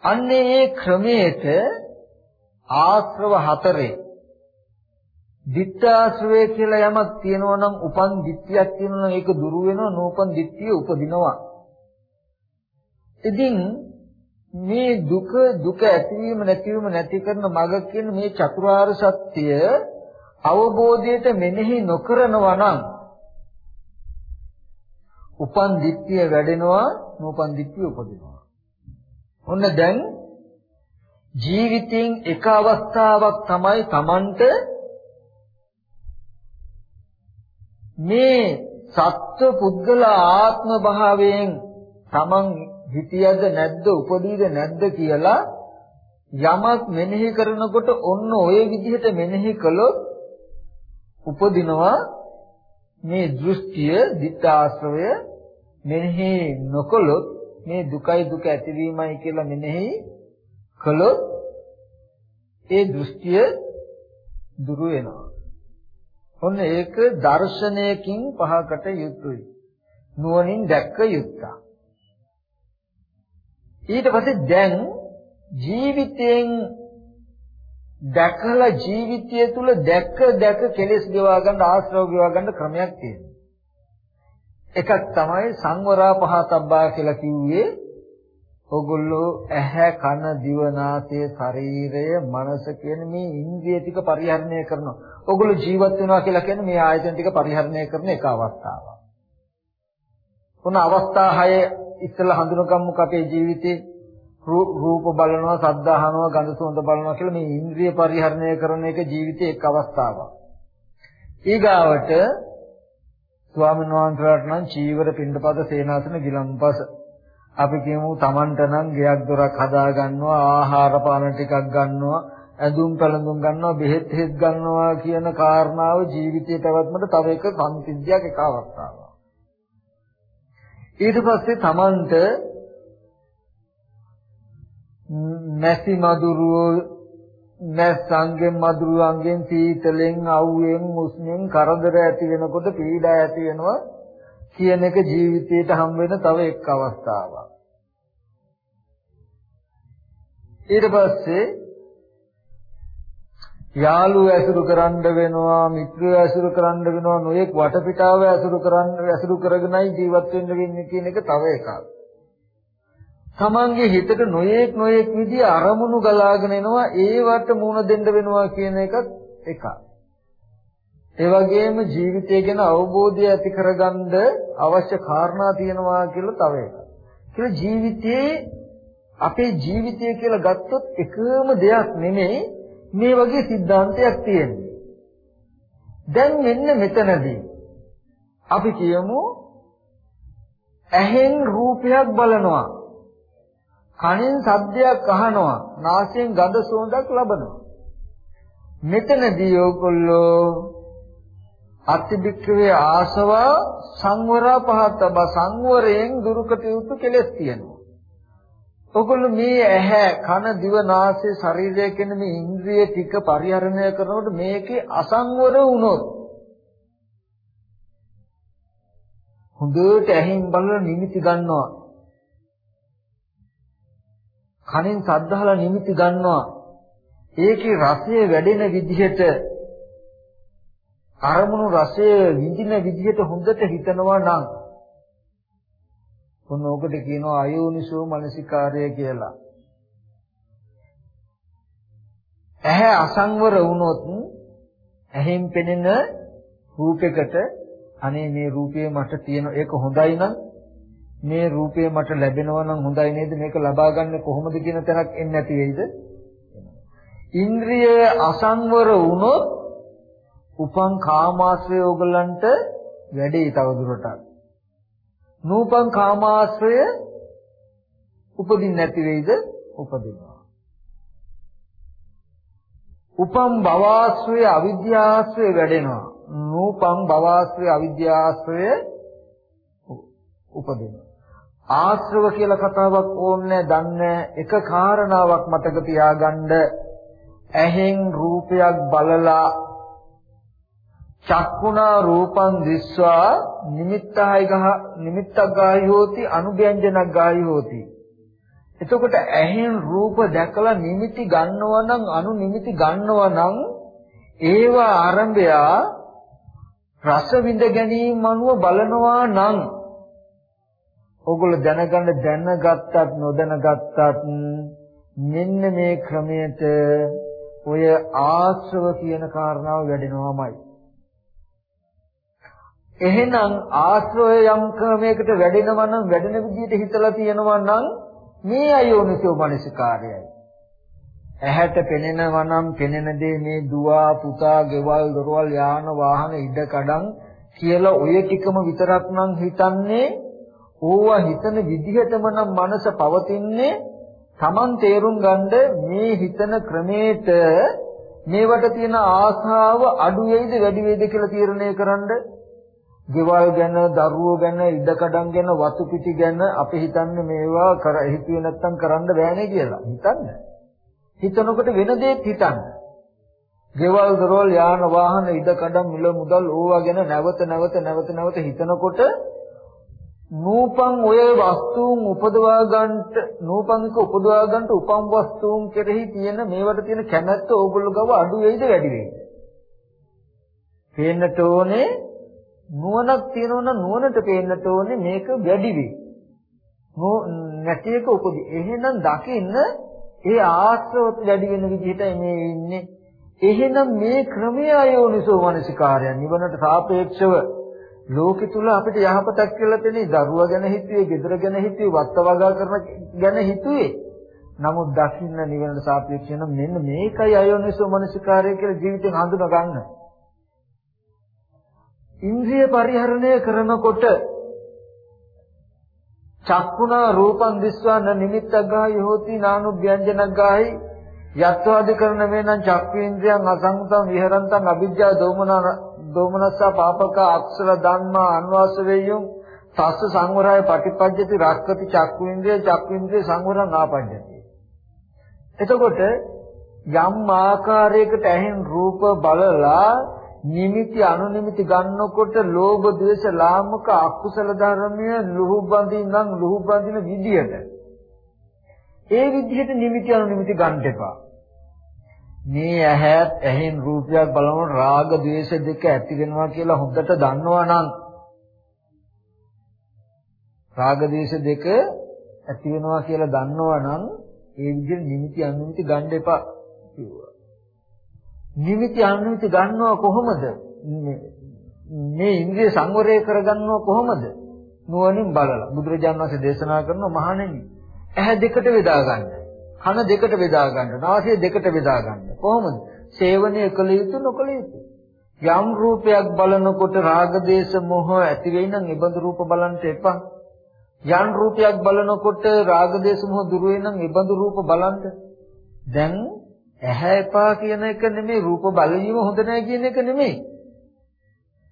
අන්නේ ඒ ක්‍රමයට ආශ්‍රව හතරේ ditthාශ්‍රවය කියලා යමක් තියෙනවා නම් උපන් ditthියක් තියෙනවා නම් ඒක දුරු වෙනවා නූපන් ditthිය උපදිනවා ඉතින් මේ දුක දුක ඇතිවීම නැතිවීම නැති කරන මඟ කියන මේ චතුරාර්ය සත්‍ය අවබෝධයට මෙනෙහි නොකරනවා නම් උපන් දිට්ඨිය වැඩෙනවා නූපන් දිට්ඨිය උපදිනවා. ඔන්න දැන් ජීවිතයෙන් එක අවස්ථාවක් තමයි Tamanට මේ සත්ව පුද්ගල ආත්ම භාවයෙන් Taman හිතියද නැද්ද උපදීද නැද්ද කියලා යමක් මෙනෙහි කරනකොට ඔන්න ඔය විදිහට මෙනෙහි කළොත් උපදිනවා මේ දෘෂ්ටිය ditthාශ්‍රවය මෙනෙහි නොකළොත් මේ දුකයි දුක ඇතිවීමයි කියලා මෙනෙහි කළොත් ඒ දෘෂ්ටිය දුරු වෙනවා. ඔන්න ඒක දර්ශනයකින් පහකට යුතුයි. නුවණින් දැක්ක යුත්තක්. ඊට පස්සේ දැන් ජීවිතයෙන් දැකලා ජීවිතය තුල දැක දැක කෙලෙස් ගෙවා ගන්න ආශ්‍රව ගෙවා ගන්න ක්‍රමයක් තියෙනවා. එකක් තමයි සංවරා පහතබ්බා කියලා කිව්වේ ඔගොල්ලෝ ඇහැ කන දිව නාසය ශරීරය මනස කියන මේ ඉන්ද්‍රිය ටික පරිහරණය කරනවා. ඔගොල්ලෝ ජීවත් වෙනවා කියලා කියන්නේ මේ ආයතන ටික පරිහරණය කරන එක අවස්ථාවක්. උන අවස්ථා 6 ඉස්සෙල්ලා හඳුනගමුක අපේ ජීවිතේ රූප බලනවා, ශබ්ද අහනවා, ගඳ සුවඳ බලනවා කියලා මේ ඉන්ද්‍රිය පරිහරණය කරන එක ජීවිතයේ එක් අවස්ථාවක්. ඊගාවට ස්වාමීන් වහන්සේලාට නම් චීවර පින්ඩපත සේනාසන ගිලම්පස අපි කියමු Tamanට නම් ගෙයක් දොරක් හදා ගන්නවා ආහාර පාන ටිකක් ගන්නවා ඇඳුම් පැළඳුම් ගන්නවා බෙහෙත් හෙත් ගන්නවා කියන කාරණාව ජීවිතයේ පැවැත්මට තව එක සංසිද්ධියක් එක අවස්ථාවක් ඊට පස්සේ Tamanට නැසි මදුරුව නැසංගෙන් මදුරුවන්ගෙන් සීතලෙන් අවුවෙන් උස්නෙන් කරදර ඇති වෙනකොට පීඩා ඇති වෙනවා කියන එක ජීවිතේට හම් වෙන තව එක් අවස්ථාවක්. ඊට පස්සේ යාළුවෝ ඇසුරු කරන්න වෙනවා මිත්‍රයෝ ඇසුරු කරන්න වෙනවා නොයෙක් වටපිටාව ඇසුරු කරන්න ඇසුරු කරගෙනයි ජීවත් වෙන්න වෙන්නේ කියන එක තව එකක්. තමන්ගේ හිතට නොයෙක් නොයෙක් විදිහ අරමුණු ගලාගෙන එනවා ඒවට මුණ දෙන්න වෙනවා කියන එකත් එකක්. ඒ වගේම ජීවිතය ගැන අවබෝධය ඇති කරගන්න අවශ්‍ය කාරණා තියෙනවා කියලා තව එකක්. කියලා ජීවිතයේ අපේ ජීවිතය කියලා ගත්තොත් එකම දෙයක් නෙමෙයි මේ වගේ સિદ્ધාන්තයක් තියෙන්නේ. දැන් මෙන්න මෙතනදී අපි කියමු ඇහෙන් රූපයක් බලනවා. කනෙන් ශබ්දයක් අහනවා. නාසයෙන් ගඳ සුවඳක් ලබනවා. මෙතනදී ඕගොල්ලෝ අතිබික්කවේ ආසව සංවර පහතබ සංවරයෙන් දුරුකට යුතු කෙලෙස් තියෙනවා. ඔගොල්ලෝ මේ ඇහැ කන දිව නාසය ශරීරය කියන මේ ඉන්ද්‍රිය ටික පරිහරණය කරනකොට මේකේ අසංවර වුණොත් හොඳට ඇහින් බලලා නිමිති ගන්නවා. කනෙන් සද්දහලා නිමිති ගන්නවා. ඒකේ රසය වැඩෙන විදිහට අරමුණු රසය විඳින විදිහට හොඳට හිතනවා නම් ඔන්න ඔකට කියනවා අයෝනිසෝ මනසිකාරය කියලා. ඇහැ අසංවර වුණොත් ඇහෙන් පෙනෙන රූපයකට අනේ මේ රූපය මට තියෙන ඒක හොඳයි නම් මේ රූපය මට ලැබෙනවා නම් හොඳයි නේද මේක ලබා ගන්න කොහොමද කියන තැනක් එන්නේ නැති වෙයිද? ඉන්ද්‍රිය අසංවර වුණොත් උපං කාමාශ්‍රය ඕගලන්ට වැඩි තවදුරටත්. නූපං කාමාශ්‍රය උපදින්න නැති වෙයිද? උපදිනවා. උපං භවආශ්‍රය අවිද්‍යාශ්‍රය වැඩෙනවා. නූපං භවආශ්‍රය අවිද්‍යාශ්‍රය උපදිනවා. ආශ්‍රව කියලා කතාවක් ඕනේ දන්නේ එක කාරණාවක් මතක තියාගන්න ඇහෙන් රූපයක් බලලා චක්කුණා රූපං දිස්වා නිමිත්තයි ගහ නිමිත්තක් ගායි හෝති අනුභ්‍යංජනක් ගායි හෝති. එතකොට ඇහෙන් රූප දැකලා නිමිති ගන්නවා නම් අනු නිමිති ගන්නවා නම් ඒවා ආරම්භය රස විඳ ගැනීම අනුව බලනවා නම්. ඕගොල්ලෝ දැනගන්න දැනගත්තත් නොදැනගත්තත් මෙන්න මේ ක්‍රමයට ඔය ආශ්‍රව කියන කාරණාව වැඩෙනවාමයි. එහෙනම් ආශ්‍රය යම් ක්‍රමයකට වැඩෙනවා නම් වැඩෙන විදිහට හිතලා තියෙනවා නම් මේ අයෝනිසෝ මනසිකාරයයි. ඇහැට පෙනෙනවා නම් පෙනෙන දේ මේ දුව පුතා ගෙවල් දොරවල් යාන වාහන ඉඩ කඩන් කියලා ඔය ටිකම විතරක් නම් හිතන්නේ ඕවා හිතන විදිහටම නම් මනස පවතින්නේ Taman තේරුම් ගන්න මේ හිතන ක්‍රමේට මේවට තියෙන ආශාව අඩු වේද වැඩි වේද කියලා තීරණය කරන්නේ ගෙවල් ගැන, දරුවෝ ගැන, ඉඩකඩම් ගැන, වතු පිටි ගැන අපි හිතන්නේ මේවා කර හිතුවේ නැත්තම් කරන්න බෑනේ කියලා. හිතන්න. හිතනකොට වෙන දෙයක් හිතන්න. ගෙවල් දරවල් යාන වාහන ඉඩකඩම් මිල මුදල් ඕවා ගැන නැවත නැවත නැවත නැවත හිතනකොට නූපං ඔය වස්තුන් උපදවා ගන්නට නූපංක උපදවා ගන්නට උපම් වස්තුන් කෙරෙහි තියෙන මේවට තියෙන කැමැත්ත ඕගොල්ලෝ ගාව අඩු වෙයිද වැඩි වෙයිද? පේන්නට ඕනේ නුවණක් තියෙනවා නම් නුවණට පේන්නට ඕනේ මේක වැඩි වෙයි. නැති එක උපදි. එහෙනම් දකින්න ඒ ආශ්‍රවත් වැඩි වෙන විදිහටයි මේ ඉන්නේ. එහෙනම් මේ ක්‍රමය අයෝනිසෝ මනසිකාරය නිවනට සාපේක්ෂව ලෝකෙ තුල අපිට යහපතක් කියලා තේනේ දරුවා ගැන හිතුවේ, ගෙදර ගැන හිතුවේ, වත්ත වගා කරන ගැන හිතුවේ. නමුත් දකින්න නිවනට සාපේක්ෂව මෙන්න මේකයි අයෝනිසෝ මනසිකාරය කියලා ජීවිතෙන් හඳුනා ගන්න. ඉන්ද්‍රිය පරිහරණය කරනකොට චක්කුණා රූපං දිස්වාන නිමිත්තක් ගාහි හෝති නානු ව්‍යංජනක් ගාහි යත්වාදි කරන මේනම් චක්කේන්ද්‍රයන් අසංගතං විහරන්තං අවිජ්ජා දෝමන දෝමනස්ස පාපක අක්ෂර ධම්මා අන්වාස වේයුම් තස්ස සංවරය පටිපජ්ජති රක්කති චක්කේන්ද්‍රය චක්කේන්ද්‍රය සංවරං ආපජ්ජති. එතකොට යම් ආකාරයකට ඇහෙන් රූප බලලා නිමිති අනුනිමිති ගන්නකොට ලෝභ ද්වේෂ ලාමක අකුසල ධර්මය ලුහු බඳින්නම් ලුහු බඳින විදියට ඒ විදිහට නිමිති අනුනිමිති ගන්න එපා මේ ඇහත් ඇහෙන් රූපයක් බලනකොට රාග ද්වේෂ දෙක ඇති වෙනවා කියලා හොඳට දන්නවා නම් රාග ද්වේෂ දෙක ඇති වෙනවා කියලා දන්නවා නම් ඒ විදිහට නිමිති අනුනිමිති ගන්න එපා කිව්වා. නිමිති අනුනිමිති ගන්නව කොහොමද? මේ ඉන්ද්‍රිය සංවරය කරගන්නව කොහොමද? නුවණින් බලලා. බුදුරජාණන් වහන්සේ දේශනා කරන මහණෙනි ඇහැ දෙකට බෙදා ගන්න. කන දෙකට බෙදා ගන්න. නාසය දෙකට බෙදා ගන්න. කොහොමද? සේවනය කළ යුතු නොකළ යුතු. යම් රූපයක් බලනකොට රාග දේශ මොහ ඇති වෙයි නම් ඒබඳු රූප බලන්න එපා. යම් රූපයක් බලනකොට රාග දේශ මොහ දුර වෙයි නම් ඒබඳු රූප බලන්න. දැන් ඇහැ එපා කියන එක නෙමෙයි රූප බලීම හොඳ නැහැ කියන එක නෙමෙයි.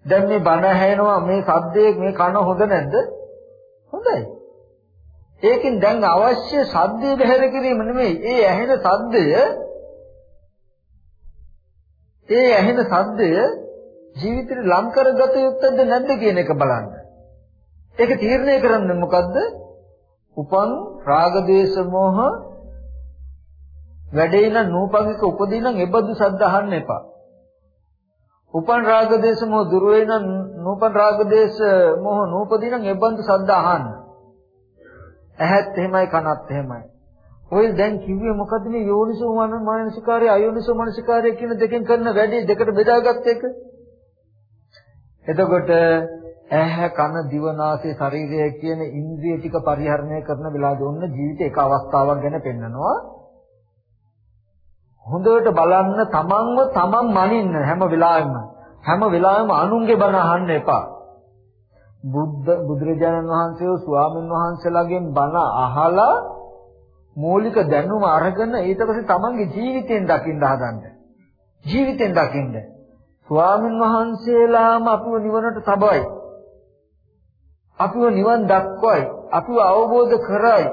දැන් මේ බණ ඇහෙනවා මේ සද්දේ මේ කන හොඳ නැද්ද? හොඳයි. ඒකෙන් දැන් අවශ්‍ය සද්දේ බැහැර කිරීම නෙමෙයි. ඒ ඇහෙන සද්දය ඒ ඇහෙන සද්දය ජීවිතේ ලං කරගත යුත්තද නැද්ද කියන එක බලන්න. ඒක තීරණය කරන්නේ මොකද්ද? උපන් රාග දේශ මොහ වැඩේ නම් නූපංගික උපදී නම් එබඳු සද්ද අහන්න එපා. උපන් රාග දේශ මොහ දුර වේ නම් නූපන් රාග දේශ මොහ නූපදී නම් එබඳු සද්ද අහන්න. ඇහත් එහෙමයි කනත් එහෙමයි. ඔය දැන් කිව්වේ මොකද්ද මේ යෝනිසෝ මානසිකාරය අයෝනිසෝ මානසිකාරය කියන දෙකෙන් කරන වැඩේ දෙකට බෙදාගත්ත එක. එතකොට ඇහ කන දිව නාසය ශරීරය කියන ඉන්ද්‍රිය ටික පරිහරණය කරන වෙලාවදී ඔන්න ජීවිතේ එක අවස්ථාවක් ගැන පෙන්නනවා. හොඳට බලන්න තමන්ව තමන් මනින්න හැම වෙලාවෙම හැම වෙලාවෙම අනුන්ගේ බණ අහන්න එපා. බුද්ධ බුදුරජාණන් වහන්සේ ස්වාමීන් වහන්සේලාගෙන් බණ අහලා මූලික දැනුම අරගෙන ඊට පස්සේ තමන්ගේ ජීවිතෙන් දකින්න හදන්න. ජීවිතෙන් දකින්න. ස්වාමීන් වහන්සේලාම අපිව නිවනට තබයි. අපිව නිවන් දක්වයි. අපිව අවබෝධ කරයි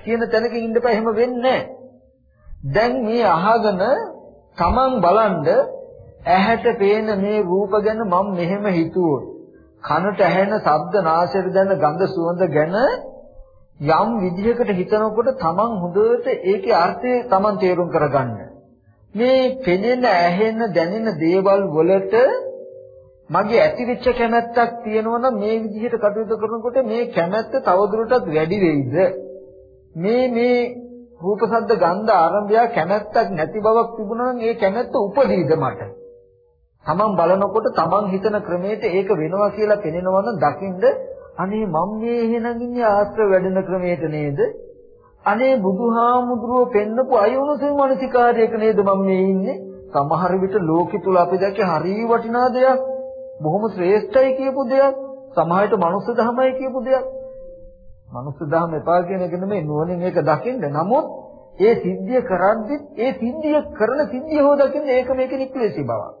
කියන තැනක ඉඳපෑ එහෙම වෙන්නේ නැහැ. දැන් මේ අහගෙන තමන් බලන්ද ඇහැට පේන මේ රූප ගැන මම මෙහෙම හිතුවොත් කනට ඇහෙන ශබ්ද නාසයට දැනෙන ගඳ සුවඳ ගැන යම් විදිහකට හිතනකොට තමන් හොඳට ඒකේ අර්ථය තමන් තේරුම් කරගන්න. මේ පෙනෙන ඇහෙන දැනෙන දේවල් වලට මගේ ඇතිවෙච්ච කැමැත්තක් තියෙනවා නම් මේ විදිහට කටයුතු කරනකොට මේ කැමැත්ත තවදුරටත් වැඩි වෙයිද? මේ මේ රූප ශබ්ද ගන්ධ ආරම්භය කැමැත්තක් නැති බවක් තිබුණා නම් ඒ කැමැත්ත උපදීද මට. තමන් බලනකොට තමන් හිතන ක්‍රමයට ඒක වෙනවා කියලා පෙනෙනවා නම් දකින්ද අනේ මම මේ එහෙනම් ඉන්නේ ආශ්‍රව වැඩෙන ක්‍රමයට නේද? අනේ බුදුහාමුදුරුව පෙන්නපු අයෝනසෙ මානසිකාරයක නේද මම මේ ඉන්නේ? සමහර විට ලෝකෙ තුල අපි දැක්කේ හරිය වටිනා දෙයක්. බොහොම ශ්‍රේෂ්ඨයි කියපු දෙයක්. සමහර විට මනුස්ස ධර්මයි කියපු දෙයක්. මනුස්ස දහම එපා කියන එක නෙමෙයි නුවණින් ඒක දකින්න. නමුත් ඒ සිද්ධිය කරද්දිත් ඒ සිද්ධිය කරන සිද්ධිය හො දකින්න ඒක මේකේ නික්ලේශී බවක්.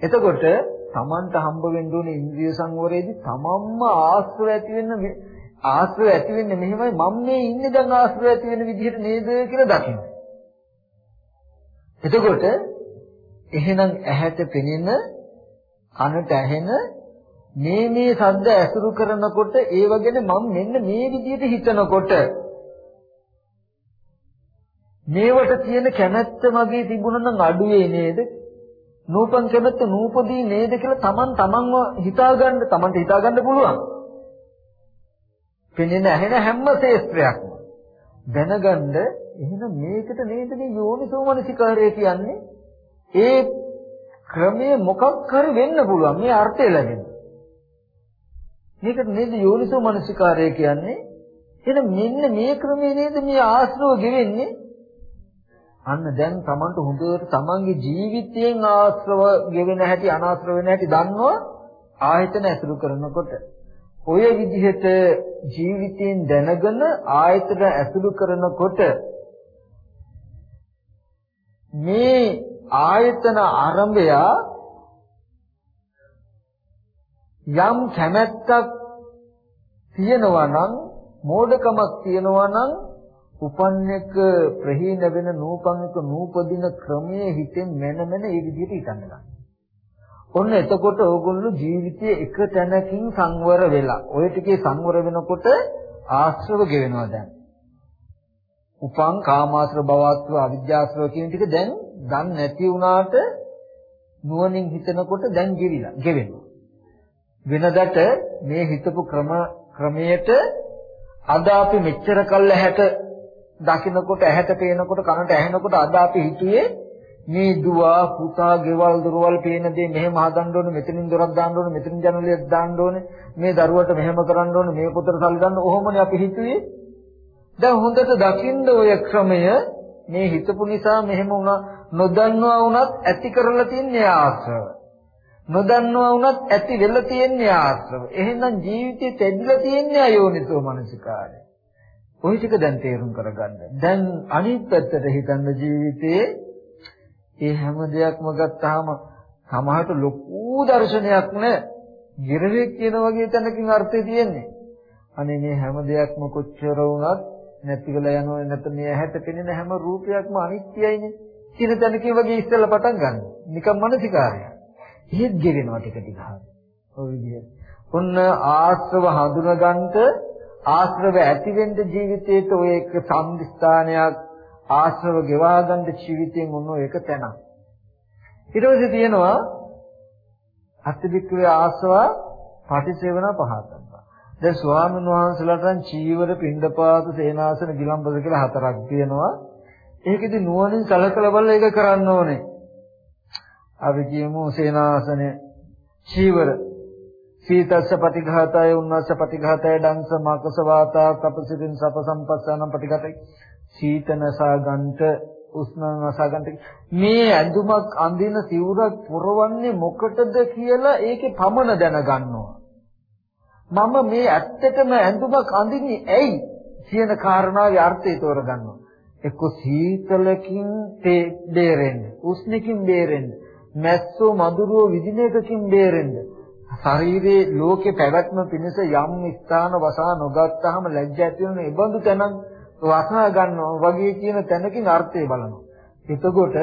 එතකොට Tamanta හම්බ වෙන්න ඕනේ ඉන්ද්‍රිය සංවරයේදී තමන්ම ආශ්‍රය ඇති වෙන්න ආශ්‍රය ඇති වෙන්නේ මෙහෙමයි මම මේ ඉන්නේ දැන් ආශ්‍රය ඇති වෙන විදිහට නේද කියලා දකින්න. එතකොට එහෙනම් ඇහැට පෙනෙන කනට ඇහෙන මේ මේ ශබ්ද ඇසුරු කරනකොට ඒව ගැන මම මෙන්න මේ විදිහට හිතනකොට මේවට තියෙන කැමැත්ත මගේ තිබුණා නම් අඩු වෙයි නේද? නූපන් කැමැත්ත නූපදී නේද කියලා Taman Tamanව හිතාගන්න Tamanට හිතාගන්න පුළුවන්. පෙනෙන ඇහෙන හැම ශේස්ත්‍රයක්ම දැනගන්න එහෙනම් මේකට නේද මේ යෝනිසෝමනසිකාරය කියන්නේ ඒ ක්‍රමයේ මොකක් හරි වෙන්න පුළුවන් මේ අර්ථය ලැබෙන. මේකට නේද යෝනිසෝ මනසිකාරය කියන්නේ එහෙනම් මෙන්න මේ ක්‍රමයේ නේද මේ ආශ්‍රව ගෙවෙන්නේ? අන්න දැන් Tamanට හොඳට Tamanගේ ජීවිතයෙන් ආශ්‍රව ගෙවෙන හැටි අනාශ්‍රව වෙන හැටි දන්නවා ආයතන ඇසුරු කරනකොට. ඔය විදිහට ජීවිතයෙන් දැනගෙන ආයතන ඇසුරු කරනකොට මේ ආයතන ආරම්භය යම් කැමැත්තක් තියෙනවා නම් මෝඩකමක් තියෙනවා නම් උපන්නක ප්‍රහීන වෙන නූපන්නක නූපදින ක්‍රමයේ හිතෙන් මෙන මෙන ඒ විදිහට හිතන්න ගන්න. ඔන්න එතකොට ඕගොල්ලෝ ජීවිතයේ එක තැනකින් සංවර වෙලා ඔය ටිකේ සංවර වෙනකොට ආශ්‍රව ගෙවෙනවා දැන්. උපං කාමාශ්‍රව භවත්ව අවිද්‍යාශ්‍රව කියන ටික දැන් දන් නැති වුණාට නුවණින් හිතනකොට දැන් ගෙවිලා ගෙවෙනවා. වෙනදට මේ හිතපු ක්‍රම ක්‍රමයට අද අපි මෙච්චර කල් ඇහැට දකින්නකොට ඇහැට පේනකොට කනට ඇහෙනකොට අද අපි හිතුවේ මේ දුව පුතා ගෙවල් දොරවල් පේන දේ මෙහෙම හදන්න ඕනේ මෙතනින් දොරක් දාන්න ඕනේ මෙතනින් ජනලියක් දාන්න ඕනේ මේ දරුවට මෙහෙම කරන්න ඕනේ මේ පුතට සල්ලි දාන්න ඕහොමනේ අපි හිතුවේ. දැන් හොඳට දකින්න ඔය ක්‍රමය මේ හිතපු නිසා මෙහෙම වුණා නොදන්නවා වුණත් ඇති කරලා තියන්නේ ආශ්‍රව නොදන්නවා වුණත් ඇති වෙලා තියන්නේ ආශ්‍රව. එහෙනම් ජීවිතේ තැදිලා තියන්නේ අයෝනිසෝ මනසිකාරය. ওই ටික දැන් තේරුම් කරගන්න? දැන් අනිත් පැත්තට හිතන්න ජීවිතේ ඒ හැම දෙයක්ම ගත්තාම සමහරට ලොකු දර්ශනයක් නෑ. ගිරවෙක් කියන වගේ තැනකින් අර්ථය තියෙන්නේ. අනේ මේ හැම දෙයක්ම කොච්චර වුණත් නැති වෙලා යනවා නැත්නම් මේ ඇහැට පෙනෙන හැම රූපයක්ම අනිත්‍යයිනේ. කියන තැනකින් වගේ ඉස්සෙල්ලා පටන් ගන්න. නිකම් මානසිකාරය. එහෙත් ගෙවෙනවා ටික ටික හරිය. ඔය විදිහට. ඔන්න ආශ්‍රව හඳුනගන්නට ආශ්‍රව ඇති වෙන්න ජීවිතේට ඔය එක සම්දිස්ථානයක් ආශ්‍රව ගෙවා ගන්න ජීවිතයෙන් ඔන්න එක තැනක්. ඊට පස්සේ තියෙනවා අත්‍යවික්‍රේ ආශ්‍රව පටිසේවන පහතක්. දැන් ස්වාමීන් වහන්සේලාට චීවර පින්ඩපාත සේනාසන ගිලම්පස කියලා හතරක් තියෙනවා. ඒකෙදි නුවණින් සලකලා බලලා ඒක කරන්න ඕනේ. අපි කියමු සේනාසන චීවර. සීතස්ස පටිඝාතය උන්නස්ස පටිඝාතය ඩංස මකස වාතා තපසිරින් සප සම්පස්සනම් පටිඝාතය. සීතනසා ගන්ට උෂ්ණනසා ගන්ට මේ ඇඳුමක් අඳින සිවුරක් පුරවන්නේ මොකටද කියලා ඒකේ පමණ දැනගන්නවා. මම මේ ඇත්තටම ඇඳුමක් අඳින්නේ ඇයි කියන කාරණාවේ අර්ථය තෝරගන්නවා. එක්ක සීතලකින් බේරෙන්න, උෂ්ණකින් බේරෙන්න, මැස්සෝ මදුරුව විදින එකකින් බේරෙන්න. ශරීරයේ ලෝකේ පැවැත්ම පිණිස යම් ස්ථාන වසා නොගත්තාම ලැජ්ජා ඇති වෙන ඉබඳු තැනක් වසා ගන්නවා වගේ කියන තැනකින් අර්ථය බලනවා. එතකොට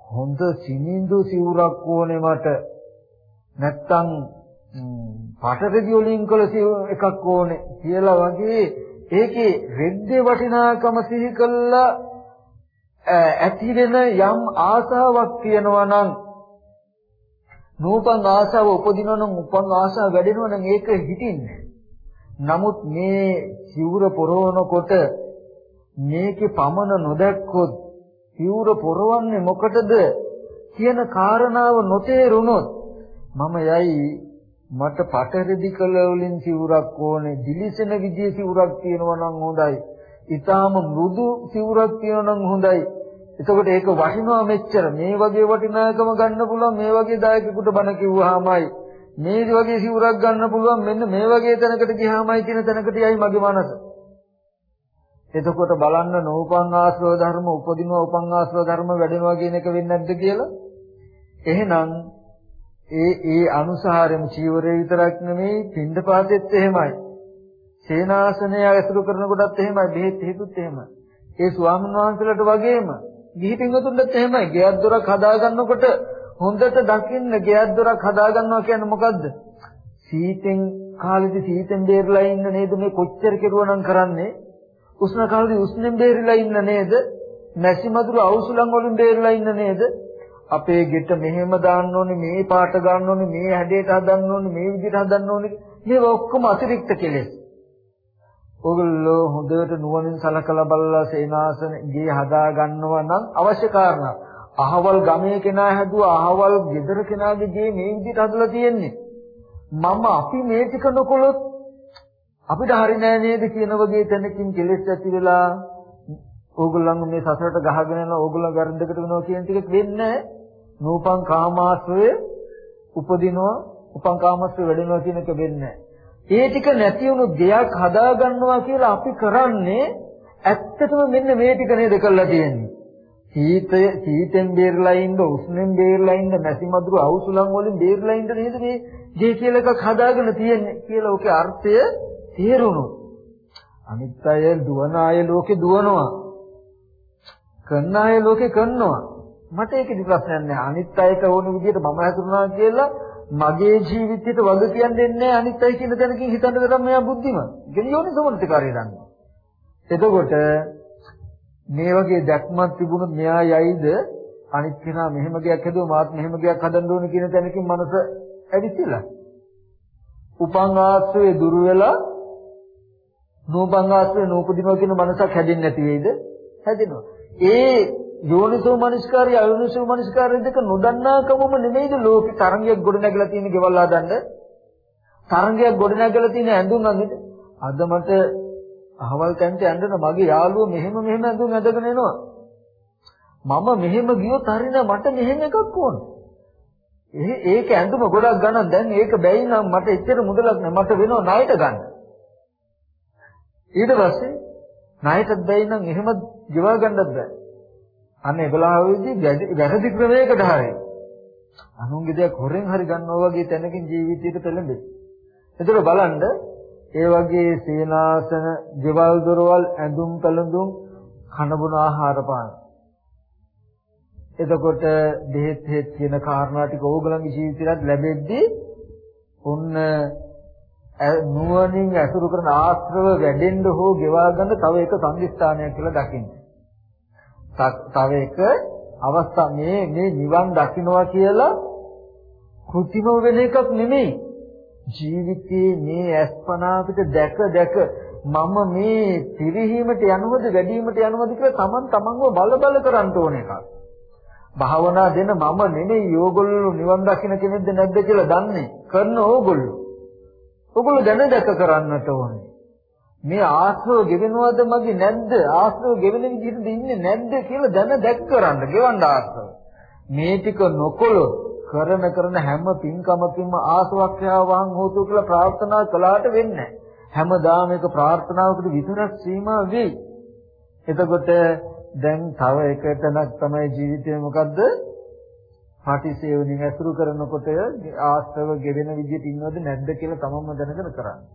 හොඳ සිනිඳු සිවුරක් ඕනේ මට නැත්තම් පටරෙදි වලින් කළ එකක් ඕනේ කියලා වගේ ඒකේ රෙද්දේ වටිනාකම සිහි කළා ඇති වෙන යම් ආසාවක් තියෙනවා නම් නූපන් ආසාව උපදිනවා නම් උපන් ආසාව වැඩෙනවා නම් ඒක හිතින්නේ නමුත් මේ සිවුර පොරවනකොට මේකේ පමන නොදැක්කොත් සිවුර පොරවන්නේ මොකටද කියන කාරණාව නොතේරුනොත් මම යයි මට පටරෙදි කළ වලින් සිවුරක් ඕනේ. දිලිසෙන විදිහේ සිවුරක් තියෙනවා නම් හොඳයි. ඊටාම මෘදු සිවුරක් තියෙනවා නම් හොඳයි. එතකොට ඒක වටිනවා මෙච්චර. මේ වගේ වටිනාකම ගන්න පුළුවන් මේ වගේ දායකෙකුට බණ කිව්වහමයි. මේ වගේ සිවුරක් ගන්න පුළුවන් මෙන්න මේ වගේ තැනකට ගියාමයි කියන තැනකට යයි මගේ මනස. එතකොට බලන්න නෝපං ආශ්‍රව ධර්ම උපදිනවා උපං ආශ්‍රව ධර්ම වැඩෙනවා කියන එක වෙන්නේ නැද්ද කියලා? එහෙනම් ඒ ඒ අනුසාරෙම චීවරය විතරක් නෙමෙයි පින්ඩපාතෙත් එහෙමයි. සේනාසනය ඇසුරු කරනකොටත් එහෙමයි, බෙහෙත් හේතුත් එහෙමයි. ඒ ස්වාමීන් වහන්සේලාට වගේම ගිහි පින්වතුන්ටත් එහෙමයි. ගෙයක් දොරක් හදා ගන්නකොට හොඳට දකින්න ගෙයක් දොරක් හදා ගන්නවා කියන්නේ මොකද්ද? සීතෙන් කාලෙදි සීතෙන් බේරලා ඉන්න නේද මේ කොච්චර කෙරුවනම් කරන්නේ? උෂ්ණ කාලෙදි උෂ්ණෙන් බේරිලා ඉන්න නේද? මැසි මදුරු අවුසුලන් වලින් බේරිලා ඉන්න නේද? අපේ ගෙට මෙහෙම දාන්න ඕනේ මේ පාට ගන්න ඕනේ මේ හැඩයට හදන්න ඕනේ මේ විදිහට හදන්න ඕනේ මේවා ඔක්කොම අතිරික්ත කෙලෙස්. ඔගොල්ලෝ හොඳට නුවණින් සලකලා බලලා සේනාසන ගේ හදා ගන්නවා නම් අවශ්‍ය කාරණා. අහවල් ගමේ කෙනා හැදුවා අහවල් ගෙදර කෙනාගේ ගේ මේ විදිහට හදලා තියෙන්නේ. මම අපි මේ ටික නොකොලොත් අපිට හරි නෑ නේද කියන වගේ තැනකින් කෙලෙස් ඇති වෙලා ඕගොල්ලන් මේ සසරට ගහගෙන යනවා ඕගොල්ලන් වැරද්දකට වෙනවා කියන ටික වෙන්නේ නූපං කාමාශ්‍රය උපදිනවා උපං කාමාශ්‍රය වැඩෙනවා කියන එක වෙන්නේ ඒ ටික නැති වුණු දෙයක් හදා ගන්නවා කියලා අපි කරන්නේ ඇත්තටම මෙන්න මේ ටික නේද කරලා තියෙන්නේ. සීතය සීතෙන් බේරලා ඉන්න උෂ්ණෙන් බේරලා ඉන්න මැසි මදුරු අවුසුලන් වලින් බේරලා ඉන්න නේද මේ ගේ කියලා එකක් හදාගෙන තියෙන්නේ කියලා ඔකේ අර්ථය තේරුණු අනිත් අය දුවන අය ලෝකේ දුවනවා. කරන අය ලෝකේ කරනවා. මට ඒකෙදි ප්‍රශ්නයක් නැහැ අනිත් අයට ඕන විදිහට මම හසුරුනා කියලා මගේ ජීවිතයට වග කියන්නේ නැහැ අනිත් අය කියන තැනකින් හිතන්න තරම් මෙයා බුද්ධිමත්. ගෙනියෝනි සමන්තිකාරය දන්නවා. එතකොට මේ වගේ දැක්මක් තිබුණොත් මෙයා යයිද අනිත් කෙනා මෙහෙම ගයක් හදුවා මාත් මෙහෙම ගයක් හදන්න ඕන කියන තැනකින් මනස ඇවිස්සලා. උපං ආශ්‍රයේ දුර වෙලා නූපං ආශ්‍රයේ නූපදිනවා කියන මනසක් හැදෙන්නේ නැති වෙයිද? හැදෙනවා. ඒ යෝනිසෝ මනස්කාරය අයෝනිසෝ මනස්කාරය දෙක නොදන්නාකමම නෙමෙයිද ලෝකේ? තරංගයක් ගොඩ නැගලා තියෙන ගෙවල් හදන්න තරංගයක් ගොඩ නැගලා තියෙන ඇඳුම් අඳින්න. අද මට අහවල් තැනට යන්න මගේ යාළුවෝ මෙහෙම මෙහෙම ඇඳුම් ඇඳගෙන එනවා. මම මෙහෙම ගියොත් හරින මට මෙහෙම එකක් ඕන. ඒක ඇඳුම ගොඩක් ගන්න දැන් ඒක බැයි නම් මට එච්චර මුදලක් නැහැ මට වෙනව ණයට ගන්න. ඊට පස්සේ ණයටත් බැයි නම් එහෙම ගෙවා ගන්නත් බෑ. අන්න ඒබලාවෙදී වැරදි ක්‍රමයකට හරි. අනුන්ගේ දෙයක් හොරෙන් හරි ගන්නවා වගේ තැනකින් ජීවිතයට පෙළඹෙයි. ඒතර බලන්න ඒ වගේ සීනාසන, ජීවල් දොරවල්, ඇඳුම් පැළඳුම්, කන බොන ආහාර පාන. එතකොට දෙහෙත් හේත් කියන කාරණා ටික ඕගලන්ගේ ජීවිතයට ලැබෙද්දී ඔන්න නුවණින් අසුරු කරන ආශ්‍රව වැඩෙන්න හෝ ගෙවා ගන්න තව එක සංදිස්ථානයක් කියලා දකින්න. තව එක අවස්ථා මේ මේ නිවන් දකින්නවා කියලා කෘතිම වෙන එකක් නෙමෙයි ජීවිතයේ මේ අස්පනා අපිට දැක දැක මම මේ පිරිහීමට යනවද වැඩිවීමට යනවද කියලා Taman tamanව බල බල කරන්න ඕන එකක්. භාවනා දෙන මම නෙමෙයි ඕගොල්ලෝ නිවන් දකින්න කෙනෙක්ද නැද්ද කියලා දන්නේ. කරන ඕගොල්ලෝ. ඕගොල්ලෝ දැන දැක කරන්නට ඕනේ. මේ ආශ්‍රව ගෙවෙනවද මගේ නැද්ද? ආශ්‍රව ගෙවෙන විදිහට ඉන්නේ නැද්ද කියලා දැන දැක් කරන්න ගෙවන්න ආශ්‍රව. මේ ටික නොකොළොත් කරන කරන හැම පින්කමකින්ම ආසවක්ඛ්‍යාවහන් හෝතු කියලා ප්‍රාර්ථනා කළාට වෙන්නේ හැමදාම එක ප්‍රාර්ථනාවකට විතරක් සීමා වෙයි. එතකොට දැන් තව එක තැනක් තමයි ජීවිතේ මොකද්ද? පාටිසේවණින් ඇසුරු කරනකොට ආශ්‍රව ගෙවෙන විදිහට ඉන්නවද නැද්ද කියලා තමන්ම දැනගෙන කරන්නේ.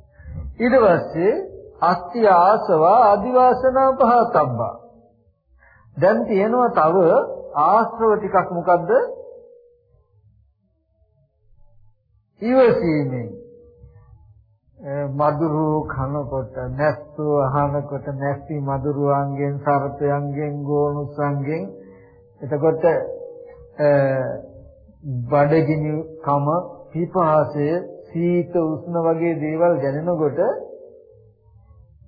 ඊට පස්සේ අත්‍ය ආසවා අදිවාසනා පහතබ්බා. දැන් තියෙනවා තව ආශ්‍රව ටිකක් මොකද්ද? ඉවසීමෙන් මధుරු කනකොට නැස්සු අහනකොට නැස්සි මధుරුවන්ගෙන් සර්පයන්ගෙන් ගෝනුසන්ගෙන් එතකොට බඩගිනි කම පිපාසය සීත උෂ්ණ වගේ දේවල් දැනෙනකොට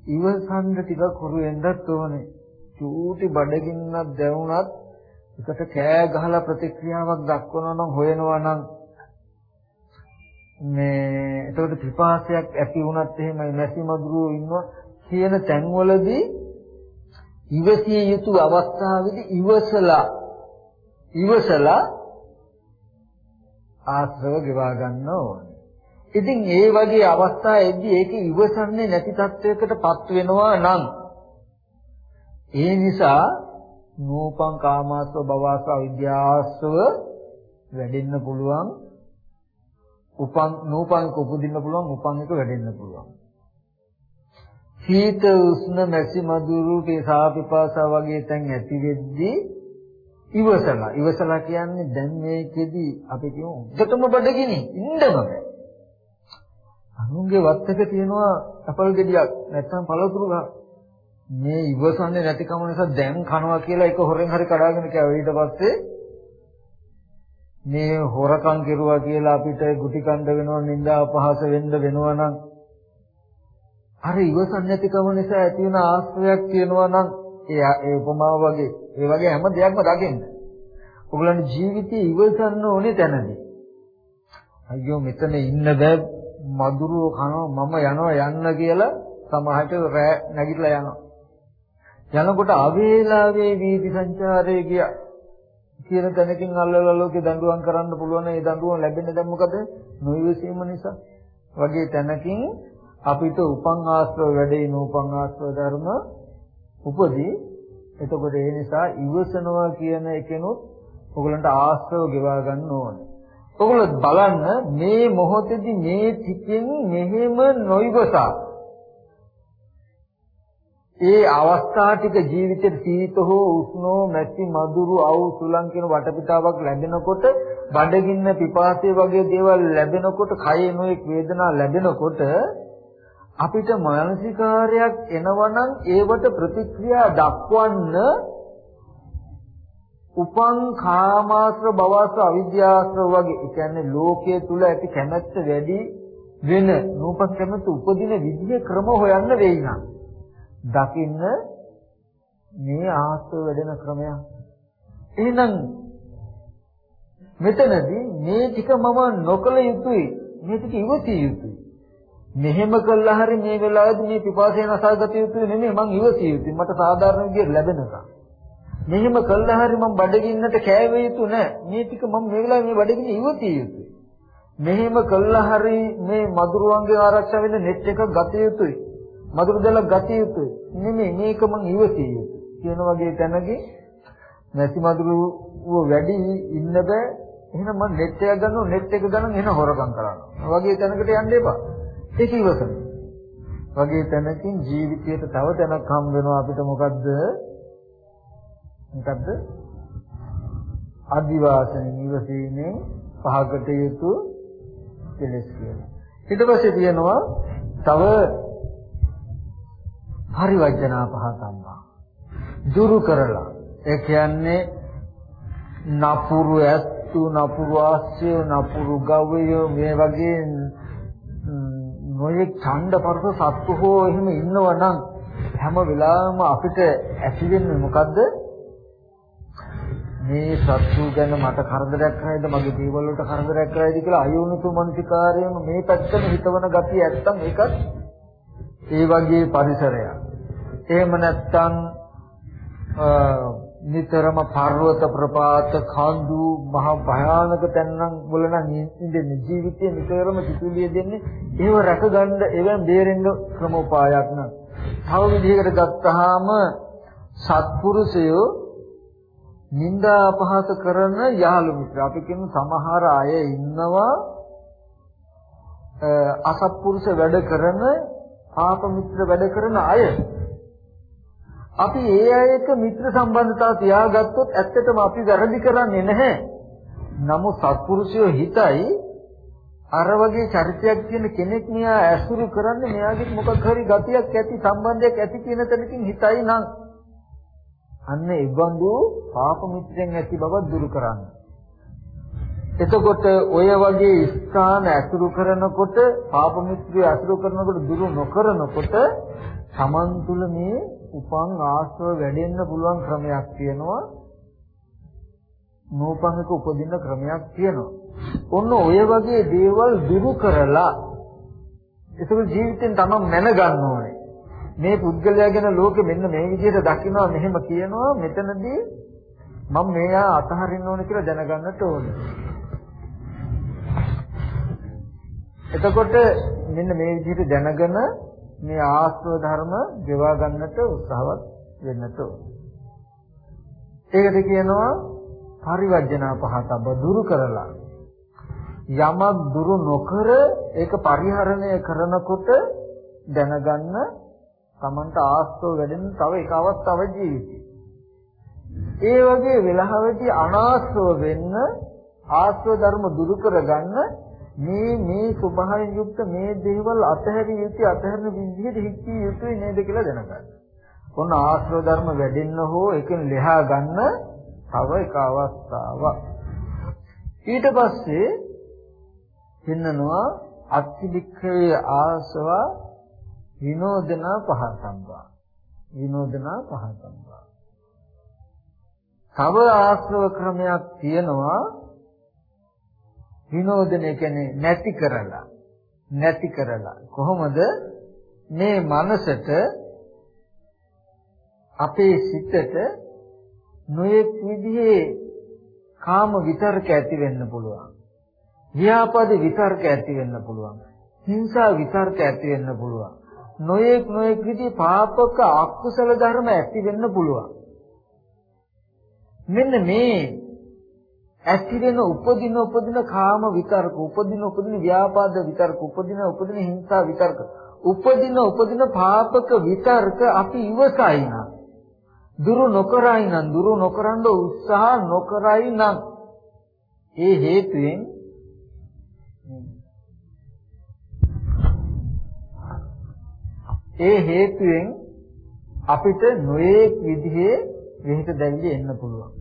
ඉවසන්න ටිකක් හුරු වෙන්නත් ඕනේ. චූටි බඩගින්නක් දැවුනත් එකට කෑ ගහලා ප්‍රතික්‍රියාවක් දක්වනවා නම් හොයනවා නම් මේ එතකොට පිපාසයක් ඇති වුණත් එහෙමයි නැසි මදුරුවෝ ඉන්නවා කියන තැන්වලදී ඉවසිය යුතු අවස්ථාවේදී ඉවසලා ඉවසලා ආශ්‍රව ගෙවා ගන්න ඕනේ. ඉතින් ඒ වගේ අවස්ථාවේදී ඒක ඉවසන්නේ නැති තත්වයකටපත් වෙනවා නම් ඒ නිසා නූපං කාමාස්ව භවස්ව විද්‍යාස්ව වැඩෙන්න පුළුවන්. උපං නූපං උපදින්න පුළුවන් උපං එක වැඩෙන්න පුළුවන්. සීත උෂ්ණ නැසි මధుරු පේසා පිපාසා වගේ තැන් ඇති වෙද්දී ඉවසලා. ඉවසලා කියන්නේ දැන් මේකෙදි අපි කියමු උඩටම බඩගිනි. ඉන්නම බෑ. අනුන්ගේ වත්තක තියෙනවා අපල් ගෙඩියක් නැත්නම් පළතුරු මේ ඉවසන්නේ නැතිකම නිසා දැන් කනවා කියලා එක හොරෙන් හරි කඩාගෙන කෑවා ඊට පස්සේ මේ හොරකම් කෙරුවා කියලා අපිට ගුටි කන්ද වෙනවා නිന്ദා අපහාස වෙන්න වෙනවා නම් අර ඉවසන්නේ නැතිකම නිසා ඇති වෙන ආශ්‍රයක් තියෙනවා නම් ඒ ඒ උපමාව වගේ ඒ වගේ හැම දෙයක්ම දකින්න. ඔයගලන්ගේ ජීවිතේ ඉවසන්න ඕනේ තැනදී. අයියෝ මෙතන ඉන්න බෑ මදුරුව කනවා මම යනවා යන්න කියලා සමහරට රෑ නැගිටලා යනවා. යනකොට අවේලාවේ වීදි සංචාරයේ ගියා. කියන තැනකින් අල්ලලා ලෝකේ දඬුවම් කරන්න පුළුවන් ඒ දඬුවම් ලැබෙන්නේ දැන් මොකද? නොයවසීම නිසා. වගේ තැනකින් අපිට උපං ආශ්‍රව වැඩේ නූපං ආශ්‍රව ධර්ම උපදී. එතකොට ඒ නිසා ඉවසනවා කියන එකනොත් ඔයගලන්ට ආශ්‍රව ගෙවා ගන්න ඕනේ. ඔයගොල්ලෝ බලන්න මේ මොහොතේදී මේ ටිකෙන් මෙහෙම නොයිවසා ඒ අවස්ථා ටික ජීවිතේ සීත හෝ උෂ්ණෝ මැසි මధుරු අවු සුලං කියන වටපිටාවක් ලැබෙනකොට බඩගින්න පිපාසය වගේ දේවල් ලැබෙනකොට කයේ නොඑක් වේදනා ලැබෙනකොට අපිට මානසිකාරයක් එනවනම් ඒවට ප්‍රතික්‍රියා දක්වන්න උපං කාමාශ්‍ර භවශ්‍ර අවිද්‍යාශ්‍ර වගේ. ඒ කියන්නේ ලෝකයේ තුල ඇති කැමැත්ත වැඩි වෙන නූපස් කැමැත්ත උපදින විදිහ ක්‍රම හොයන්න වෙයි නම් දකින්න මේ ආශ්‍රව වැඩෙන ක්‍රමයක්. එහෙනම් මෙතනදී මේ ටික මම නොකල යුතුයි. මේ ටික ඉවසිය යුතුයි. මෙහෙම කළා හරි මේ වෙලාවේදී මේ පිපාසය නසාගත යුතුයි නෙමෙයි මං ඉවසිය යුතුයි. මට සාධාරණ විදියට ලැබෙනකම්. මෙහෙම කළා හරි මම බඩගින්නට කෑවේ යුතු නැහැ. මේ ටික මම මේ වෙලාවේ මේ බඩගින්න ඉවතිය යුතුයි. මෙහෙම කළා හරි මේ මදුරුවන්ගේ ආරක්ෂා වෙන net එක ගත යුතුයි. මදුරු දැල ගත යුතුයි. නෙමෙයි මේක මම ඉවතිය යුතුයි. කියන වගේ තැනගේ නැති මදුරුව වැඩි ඉන්න බෑ. එහෙනම් මම net එක ගන්නවා net එක ගන්න එන හොරකම් කරනවා. වගේ තැනකට යන්න එපා. ඒක ඉවසන. වගේ තැනකින් ජීවිතයට තව තැනක් හම් වෙනවා අපිට මොකද්ද? මොකද්ද? අදිවාසන නිවසීමේ පහකට යුතු කෙලෙස් කියලා. ඊට පස්සේ තියෙනවා තව පරිවර්ජනා පහතම්මා. දුරු කරලා. ඒ කියන්නේ නපුරු ඇත්තු නපුරු ආස්‍ය නපුරු ගවය මේ වගේ නොයෙක් ඡණ්ඩ පරස සත්තු හෝ එහෙම ඉන්නවනම් හැම වෙලාවෙම අපිට ඇති වෙන්නේ මොකද්ද? මේ සත්තු ගැන මට කරදරයක් කරයිද මගේ දේවල් වලට කරදරයක් කරයිද කියලා අයෝනිසු මනසිකාරයෙන් මේ පැත්තම හිතවන ගතිය ඇත්තම් ඒකත් ඒ වගේ පරිසරයක්. එහෙම නැත්තම් නිතරම පර්වත ප්‍රපාත කඳු මහ භයානක තැන්නම් වල නම් ඉඳින්නේ ජීවිතේ නිතරම සිතුවිලි දෙන්නේ ඒව රැකගන්න ඒවෙන් බේරෙන්න ක්‍රමෝපායක් නෑ. තව විදිහකට ගත්තාම සත්පුරුෂයෝ නිന്ദා අපහාස කරන යහළු මිත්‍ර අපි කියන සමහර අය ඉන්නවා අසත්පුරුෂ වැඩ කරන පාප මිත්‍ර වැඩ කරන අය. අපි ඒ අයට මිත්‍ර සම්බන්ධතාව තියාගත්තොත් ඇත්තටම අපි වැරදි කරන්නේ නැහැ. නමුත් සත්පුරුෂයෝ හිතයි අර වගේ චරිතයක් තියෙන කෙනෙක් මෙයා ඇසුරු කරන්නේ මෙයාගේ මොකක් හරි ගතියක් ඇති සම්බන්ධයක් ඇති කියන තැනකින් හිතයි නම්. අන්න ඒ බඳු පාප මිත්‍රයන් ඇති බව දුරු කරන්න. එතකොට ඔය වගේ ස්ථාන ඇසුරු කරනකොට පාප මිත්‍රය ඇසුරු කරනකොට දුරු නොකරනකොට Taman තුල මේ උපන් ආශ්‍රව වැඩෙන්න පුළුවන් ක්‍රමයක් තියෙනවා. නෝපංගක උපදින්න ක්‍රමයක් තියෙනවා. ඔන්න ඔය වගේ දේවල් දුරු කරලා ඒක ජීවිතෙන් තමන් මැනගන්න ඕනේ. මේ පුද්ගලයා ගැන ලෝකෙ මෙන්න මේ විදිහට දකිනවා මෙහෙම කියනවා මෙතනදී මම මෙයා අතහරින්න ඕන කියලා දැනගන්නට ඕනේ. එතකොට මෙන්න මේ විදිහට දැනගෙන මේ ආස්ව ධර්ම ගෙවා ගන්නට උත්සාහවත් වෙන්නට ඕනේ. ඒකට කියනවා පරිවර්ජනා පහතබ දුරු කරලා යමක් දුරු නොකර ඒක පරිහරණය කරනකොට දැනගන්න Tamanට ආස්තව වැඩෙන තව එක අවස්ථාවක් ජීවිතේ. ඒ වගේ වෙලාවෙදී අනාස්තව වෙන්න ආස්තව ධර්ම දුරු කරගන්න මේ මේ ස්වභාවයෙන් යුක්ත මේ දේවල් අතහැරිය යුතු අතහැරන විදිහට හික්කිය යුතුයි නේද කියලා දැනගන්න. ඔන්න ආශ්‍රව ධර්ම වැඩෙන්න හෝ එකෙන් ලෙහා ගන්න තව එක අවස්ථාවක්. ඊට පස්සේ පින්නනවා අත්තිලික්ඛේ ආසවා විනෝදනා පහසම්බා විනෝදනා පහසම්බා තව ආශ්‍රව ක්‍රමයක් තියෙනවා විනෝදනය කියන්නේ නැති කරලා නැති කරලා කොහොමද මේ මනසට අපේ සිතට නොයෙක් විදිහේ කාම විතර්ක ඇති වෙන්න පුළුවන්. ව්‍යාපාද විතර්ක ඇති වෙන්න පුළුවන්. හිංසා විතර්ක ඇති වෙන්න පුළුවන්. නොයෙක් නොයෙක් විදිහේ පාපක අකුසල ධර්ම ඇති වෙන්න පුළුවන්. මෙන්න මේ ඇති වෙන උපදින උපදින කාම විතර්ක, උපදින උපදින ව්‍යාපාද විතර්ක, උපදින උපදින හිංසා විතර්ක, උපදින උපදින පාපක විතර්ක අපි ඉවසයි නම් දුරු නොකරයි නම් දුරු නොකරන උත්සාහ නොකරයි නම් ඒ හේතුවෙන් ඒ හේතුවෙන් අපිට නොයේක් විදිහේ විහිට දැවිලි එන්න පුළුවන්.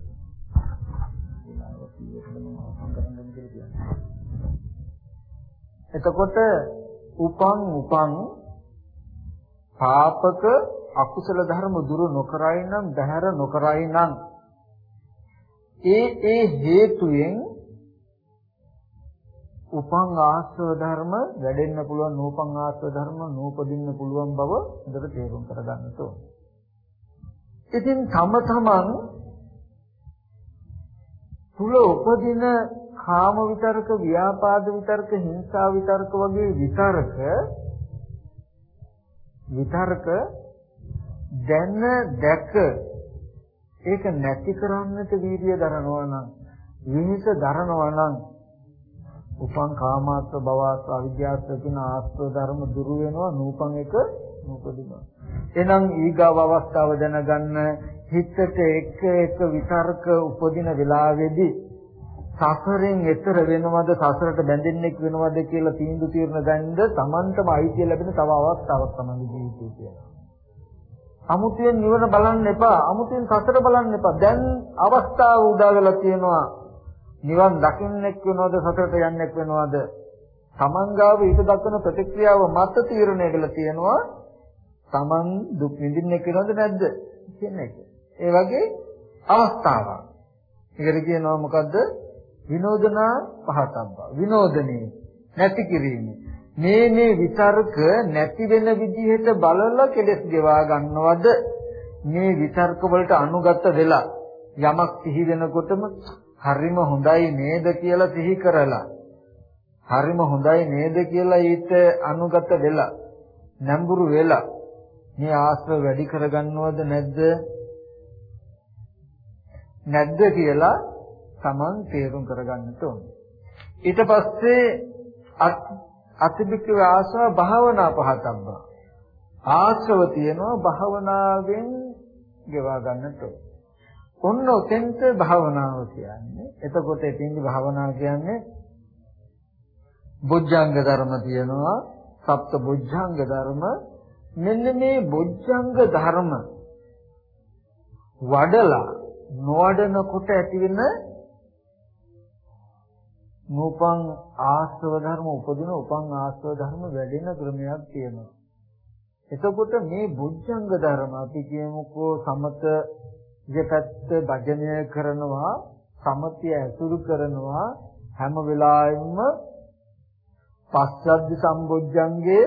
එතකොට උපං උපං පාපක අකුසල ධර්ම දුරු නොකරයි නම් බහැර නොකරයි නම් ඒ ඒ හේතුයෙන් උපං ආශ්‍රව ධර්ම වැඩෙන්න පුළුවන් නූපං ආශ්‍රව ධර්ම නූපදින්න පුළුවන් බව හොඳට තේරුම් කරගන්න ඕනේ. ඉතින් තම තමන් තුල උපදින කාම විතරක, ව්‍යාපාද විතරක, හිංසා විතරක වගේ විතරක විතරක දැන දැක ඒක නැති කරන්නට වීර්ය දරනවා නම් විහිස දරනවා නම් උපං කාමාත්ව භවස්ව අවිද්‍යාත්ව කියන ආස්ව ධර්ම දුරු වෙනවා නූපං එක නූපදිනවා එහෙනම් ඊගාව අවස්ථාව දැනගන්න හිතට එක එක විතර්ක උපදින වෙලාවේදී සසරෙන් එතර වෙනවද සසරට බැඳෙන්නෙක් වෙනවද කියලා තීන්දුව తీරන ගන්න තමන්ටම අයිතිය ලැබෙන තව අවස්ථාවක් තමයි ජීවිතේ කියලා. අමුතුවෙන් නිවන බලන්න එපා. අමුතුවෙන් සසර බලන්න එපා. දැන් අවස්ථාව උදා වෙලා තියෙනවා. නිවන් දකින්නෙක් වෙනවද සසරට යන්නෙක් වෙනවද? තමන්ගාව ඊට දක්වන ප්‍රතික්‍රියාව මත තීරණය කළා තියෙනවා. තමන් දුක් විඳින්නෙක් වෙනවද නැද්ද කියන එක. ඒ වගේ අවස්ථාවක්. ඒකට කියනවා මොකද්ද? විනෝදනා පහතබ්බා. විනෝදනේ නැති කිරීම. මේ මේ විතර්ක නැති වෙන විදිහට බලලා කෙලස් ගෙවා ගන්නවද මේ විතර්ක වලට අනුගත වෙලා යමක් සිහි වෙනකොටම හරිම හොඳයි නේද කියලා සිහි කරලා හරිම හොඳයි නේද කියලා ඊට අනුගත වෙලා නම්බුරු වෙලා මේ ආශ්‍රව වැඩි කරගන්නවද නැද්ද? නැද්ද කියලා Taman තේරුම් කරගන්න ඕනේ. ඊට පස්සේ අතිබික්ක ආසව භාවනා පහතබ්බා. ආශ්‍රව තියෙනවා භාවනාවෙන් ගෙවා ගන්නට ඔන්න ඔතෙන්ට භාවනාව කියන්නේ. එතකොට එතින්දි භාවනාව කියන්නේ බොජ්ජංග ධර්ම තියෙනවා. සප්ත බොජ්ජංග ධර්ම. මෙන්න මේ බොජ්ජංග ධර්ම වඩලා නොවඩනකොට ඇතිවෙන නූපං ආශ්‍රව ධර්ම උපදින උපං ආශ්‍රව ධර්ම වැඩෙන ක්‍රමයක් තියෙනවා. එතකොට මේ බුද්ධංග ධර්ම අපි කියමුකෝ සමත යකත් භජනය කරනවා සමතිය ඇසුරු කරනවා හැම වෙලාවෙම පස්සද්ධ සම්බොජ්ජංගේ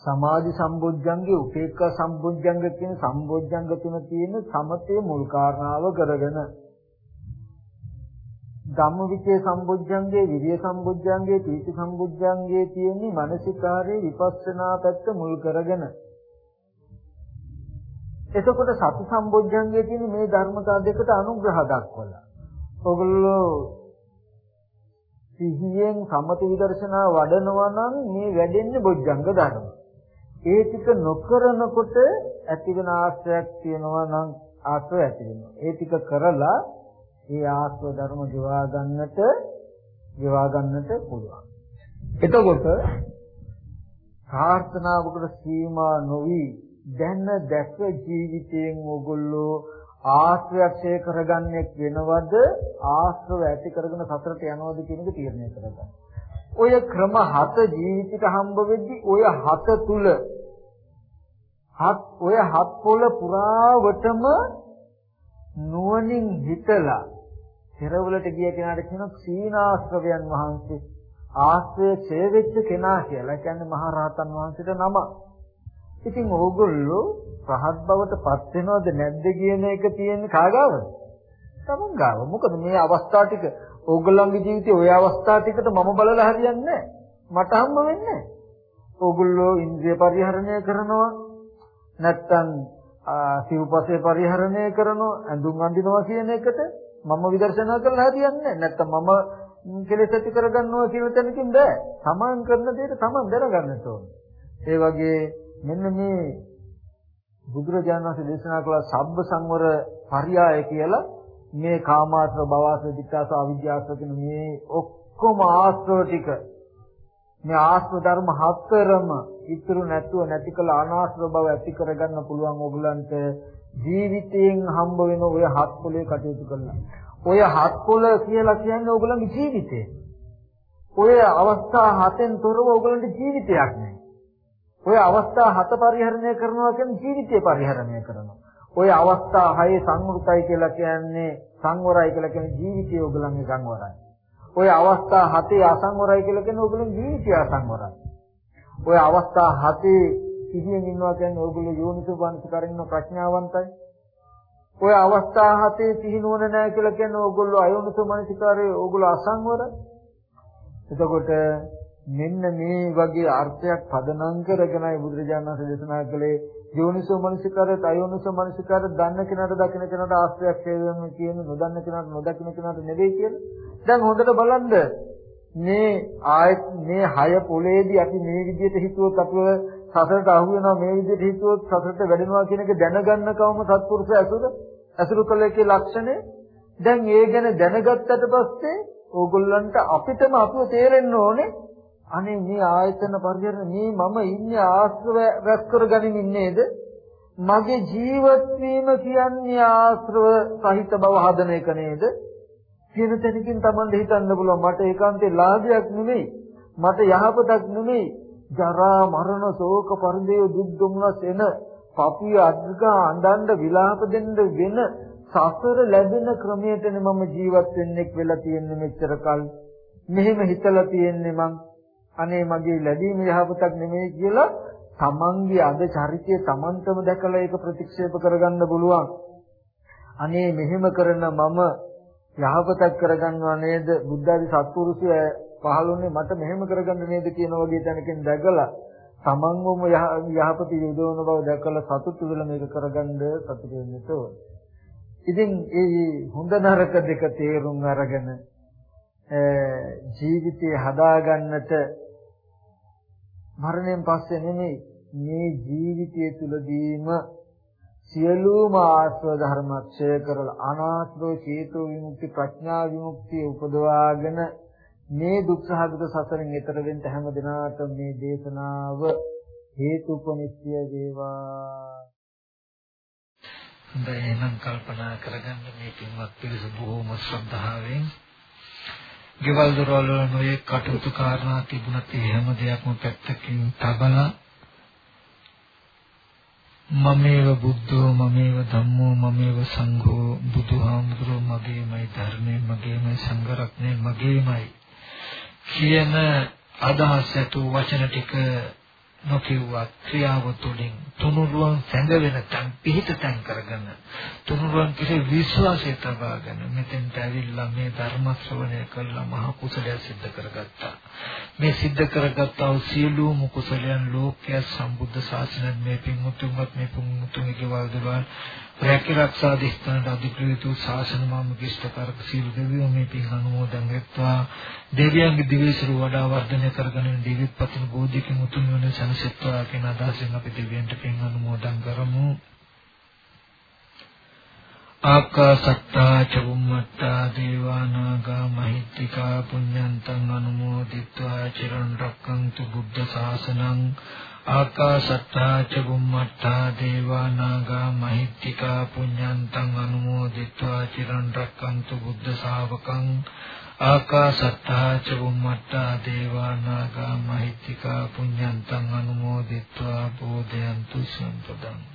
සමාධි සම්බොජ්ජංගේ උපේක්ඛා සම්බොජ්ජංග කියන සම්බොජ්ජංග තුන තියෙන සමතේ මුල් කාරණාව කරගෙන. ධම්මවිචේ සම්බුද්ධංගේ විරිය සම්බුද්ධංගේ තීති සම්බුද්ධංගේ තියෙන්නේ මානසිකාරයේ විපස්සනා පැත්ත මුල් කරගෙන. එතකොට සති සම්බුද්ධංගේ තියෙන මේ ධර්මතා දෙකට අනුග්‍රහ දක්වලා ඔගොල්ලෝ සිහියෙන් සමත විදර්ශනා වඩනවා නම් මේ වැඩෙන්නේ බොජ්ජංග ධර්ම. ඒ ටික නොකරනකොට ඇතිවෙන ආශ්‍රයක් තියෙනවා නම් ආශ්‍රය ඇති වෙනවා. ඒ ටික කරලා ඒ ආස්ව ධර්ම ගෙවා ගන්නට ගෙවා ගන්නට පුළුවන්. එතකොට ප්‍රාර්ථනාවකට සීමා නොවි දැන දැක ජීවිතයෙන් ඕගොල්ලෝ ආශ්‍රයක්ෂය කරගන්නේ වෙනවද ආශ්‍රව ඇති කරගෙන සතරට යනවද කියන එක තීරණය කරගන්න. ඔය ක්‍රම හත ජීවිතයට හම්බ වෙද්දි ඔය හත තුල හත් ඔය හත් පොළ පුරාවටම නුවණින් හිතලා පෙරවලට ගිය කෙනාට කියනවා සීනාශ්‍රවයන් වහන්සේ ආශ්‍රය ඡය වෙච්ච කෙනා කියලා කියන්නේ මහා රහතන් වහන්සේට නම. ඉතින් ඕගොල්ලෝ රහත් බවට පත් වෙනවද නැද්ද කියන එක තියෙන්නේ කාගාවද? තමන් ගාව. මොකද මේ අවස්ථා ටික ඕගොල්ලන්ගේ ජීවිතේ ওই අවස්ථා ටිකට මම බලලා හරියන්නේ මට හම්බ වෙන්නේ ඕගොල්ලෝ ඉන්ද්‍රිය පරිහරණය කරනවා නැත්තම් සිව්පසේ පරිහරණය කරනවා ඇඳුම් අඳිනවා කියන එකට මම විදර්ශනා කරලා හරියන්නේ නැත්තම් මම කෙලෙස් ඇති කරගන්නවා කියන තැනකින් බෑ. තමන් කරන දේට තමන් දැනගන්න ඕනේ. ඒ වගේ මෙන්න මේ බුදුරජාණන් වහන්සේ දේශනා කළ සබ්බ සංවර පරියාය කියලා මේ කාමාශ්‍රව භවශ්‍රව ditthාස අවිද්‍යාශ්‍රව කියන මේ ඔක්කොම ආශ්‍රව ටික මේ ආශ්‍රව ධර්ම හතරම ඉතුරු නැතුව නැති කළ අනාශ්‍රව බව ඇති කරගන්න පුළුවන් ඕගලන්ට ජීවිතයෙන් හම්බ වෙන ඔය හත් පොලේ කටයුතු කරලා. ඔය හත් පොල කියලා කියන්නේ ඕගලන්ගේ ජීවිතය. ඔය අවස්ථා හතෙන් තොරව ඕගලන්ට ජීවිතයක් නැහැ. ඔය අවස්ථා හත පරිහරණය කරනවා කියන්නේ ජීවිතය පරිහරණය කරනවා. ඔය අවස්ථා හයේ සංවෘතයි කියලා කියන්නේ සංවරයි කියලා කියන්නේ ජීවිතය ඔයගලන්ගේ සංවරයි. ඔය අවස්ථා හතේ අසංවරයි කියලා කියන්නේ ඔයගලන්ගේ ජීවිතය අසංවරයි. ඔය අවස්ථා හතේ සිහියෙන් ඉන්නවා කියන්නේ ඔයගොල්ලෝ යෝනිසෝ වංශකරින්න ප්‍රඥාවන්තයි. ඔය අවස්ථා හතේ සිහි නුවණ නැහැ කියලා කියන්නේ ඔයගොල්ලෝ අයෝනිසෝ මනසිකාරයේ ඔයගොල්ලෝ අසංවර. එතකොට මෙන්න මේ වගේ අර්ථයක් පදනම් කරගෙනයි බුදුරජාණන් වහන්සේ දේශනා කළේ යෝනිසෝ මනසිකාරයත් අයෝනිසෝ මනසිකාරයත් දන්න කෙනාට දකින කෙනාට ආශ්‍රයක් හේවම කියන නොදන්න කෙනාට නොදකින කෙනාට නෙවෙයි කියලා. දැන් හොඳට බලන්න මේ ආයත් මේ හය පොලේදී අපි මේ විදිහට හිතුවොත් අපිව සසරට අහු වෙනවා මේ විදිහට හිතුවොත් සසරට වැඩෙනවා කියන එක දැනගන්න කවම සත්පුරුෂය ඇසුර ඇසුරු කළ එකේ ලක්ෂණය දැන් ඒ ගැන දැනගත්තට පස්සේ ඕගොල්ලන්ට අපිටම අපිව තේරෙන්න ඕනේ අනේ මේ ආයතන පරිහරණ මේ මම ඉන්නේ ආශ්‍රව රැස් කරගනිමින් නේද? මගේ ජීවත් වීම කියන්නේ ආශ්‍රව සහිත බව හදන එක නේද? කියන තැනකින් Taman හිතන්න පුළුවන් මට ඒකාන්තේ ලාභයක් නෙමෙයි. මට යහපතක් නෙමෙයි. ජරා මරණ ශෝක පරිදේ දුක් දුම්නස් එන පපුවේ අද්ගා අඬන්න විලාප දෙන්න වෙන සසර ලැබෙන ක්‍රමයටනේ මම ජීවත් වෙන්නෙක් වෙලා තියෙන්නේ මෙච්චර කල්. මෙහෙම හිතලා තියෙන්නේ මං අනේ මගේ ලැබීම යහපතක් නෙමෙයි කියලා තමන්ගේ අද චරිතය තමන්ටම දැකලා ඒක ප්‍රතික්ෂේප කරගන්න පුළුවන්. අනේ මෙහෙම කරන මම යහපතක් කරගන්නවා නේද? බුද්ධ ආදී සත්පුරුෂය පහළුනේ මට මෙහෙම කරගන්න නේද කියන වගේ තැනකින් දැකලා තමන්වම යහපත යොදවන බව දැකලා සතුටු වෙලා මේක කරගන්න සතුටු වෙන්න ඕනේ. ඉතින් ඒ හොඳ නරක දෙක තේරුම් අරගෙන ජීවිතය හදාගන්නට මරණයෙන් පස්සේ නෙමෙයි මේ ජීවිතය තුලදීම සියලුම ආශ්‍රව ධර්ම ක්ෂය කරලා අනාශ්‍රව චේතෝ විමුක්ති ප්‍රඥා විමුක්තිය උපදවාගෙන මේ දුක්ඛහගත සසරෙන් එතර වෙන්න හැම දිනාට මේ දේශනාව හේතුපනිත්‍ය වේවා. හොඳයි එහෙනම් කල්පනා කරගන්න මේ පින්වත් පිරිස බොහෝම ශ්‍රද්ධාවෙන් ගෙවල් දොරවල් වල නොයේ කටයුතු කාරණා තිබුණත් ඒ හැම දෙයක්ම පැත්තකින් තබලා මමේව බුද්ධෝ මමේව ධම්මෝ මමේව සංඝෝ බුදුහාමුදුරෝ මගේමයි ධර්මයේ මගේමයි සංඝරත්නය මගේමයි කියන අදහස් ඇතු වචන ටික නොකියුවත් ක්‍රියාව තුළින් තුනුරුවන් සැඟවෙන තන් පිහිට තන් කරගෙන තුනුරුවන් කෙරේ විශ්වාසය තබාගෙන මෙතෙන්ට ඇවිල්ලා මේ ධර්ම ශ්‍රවණය කළා මහ කුසලයක් සිද්ධ කරගත්තා. මේ සිද්ධ කරගත්තා වූ සියලුම කුසලයන් ලෝකයේ සම්බුද්ධ ශාසනයෙන් මේ පින්මුතුන්වත් මේ පින්මුතුන්ගේ වලදවල් රැකී ආරක්ෂා දිස්ත්‍රාන්ත අධිකෘත ශාසන මාමුකිෂ්ඨකාරක සීල දෙවියෝ මේ පින් අනුමෝදන් වෙත්වා. දෙවියන්ගේ දිවිසිරු වඩා වර්ධනය කරගෙන දිවිපතින බෝධික මුතුන් වන සනසෙත්වා කියන අදහසින් අපි දෙවියන්ට පින් අනුමෝදන් කරමු. ආකාසත්තා චුම්මත්තා දේවානාගා මහිත්‍තිකා පුඤ්ඤන්තං අනුමෝදිත්වා චිරන් රක්කන්තු බුද්ධ ශාසනං. ආකාසත්තා ච බුම්මත්තා දේවා නාග මහිත්‍තිකා පුඤ්ඤන්තං අනුමෝදිත්වා චිරන් රැක්කන්තු බුද්ධ ශාවකං. ආකාසත්තා ච බුම්මත්තා දේවා නාග මහිත්‍තිකා පුඤ්ඤන්තං අනුමෝදිත්වා බෝධයන්තු සම්පදං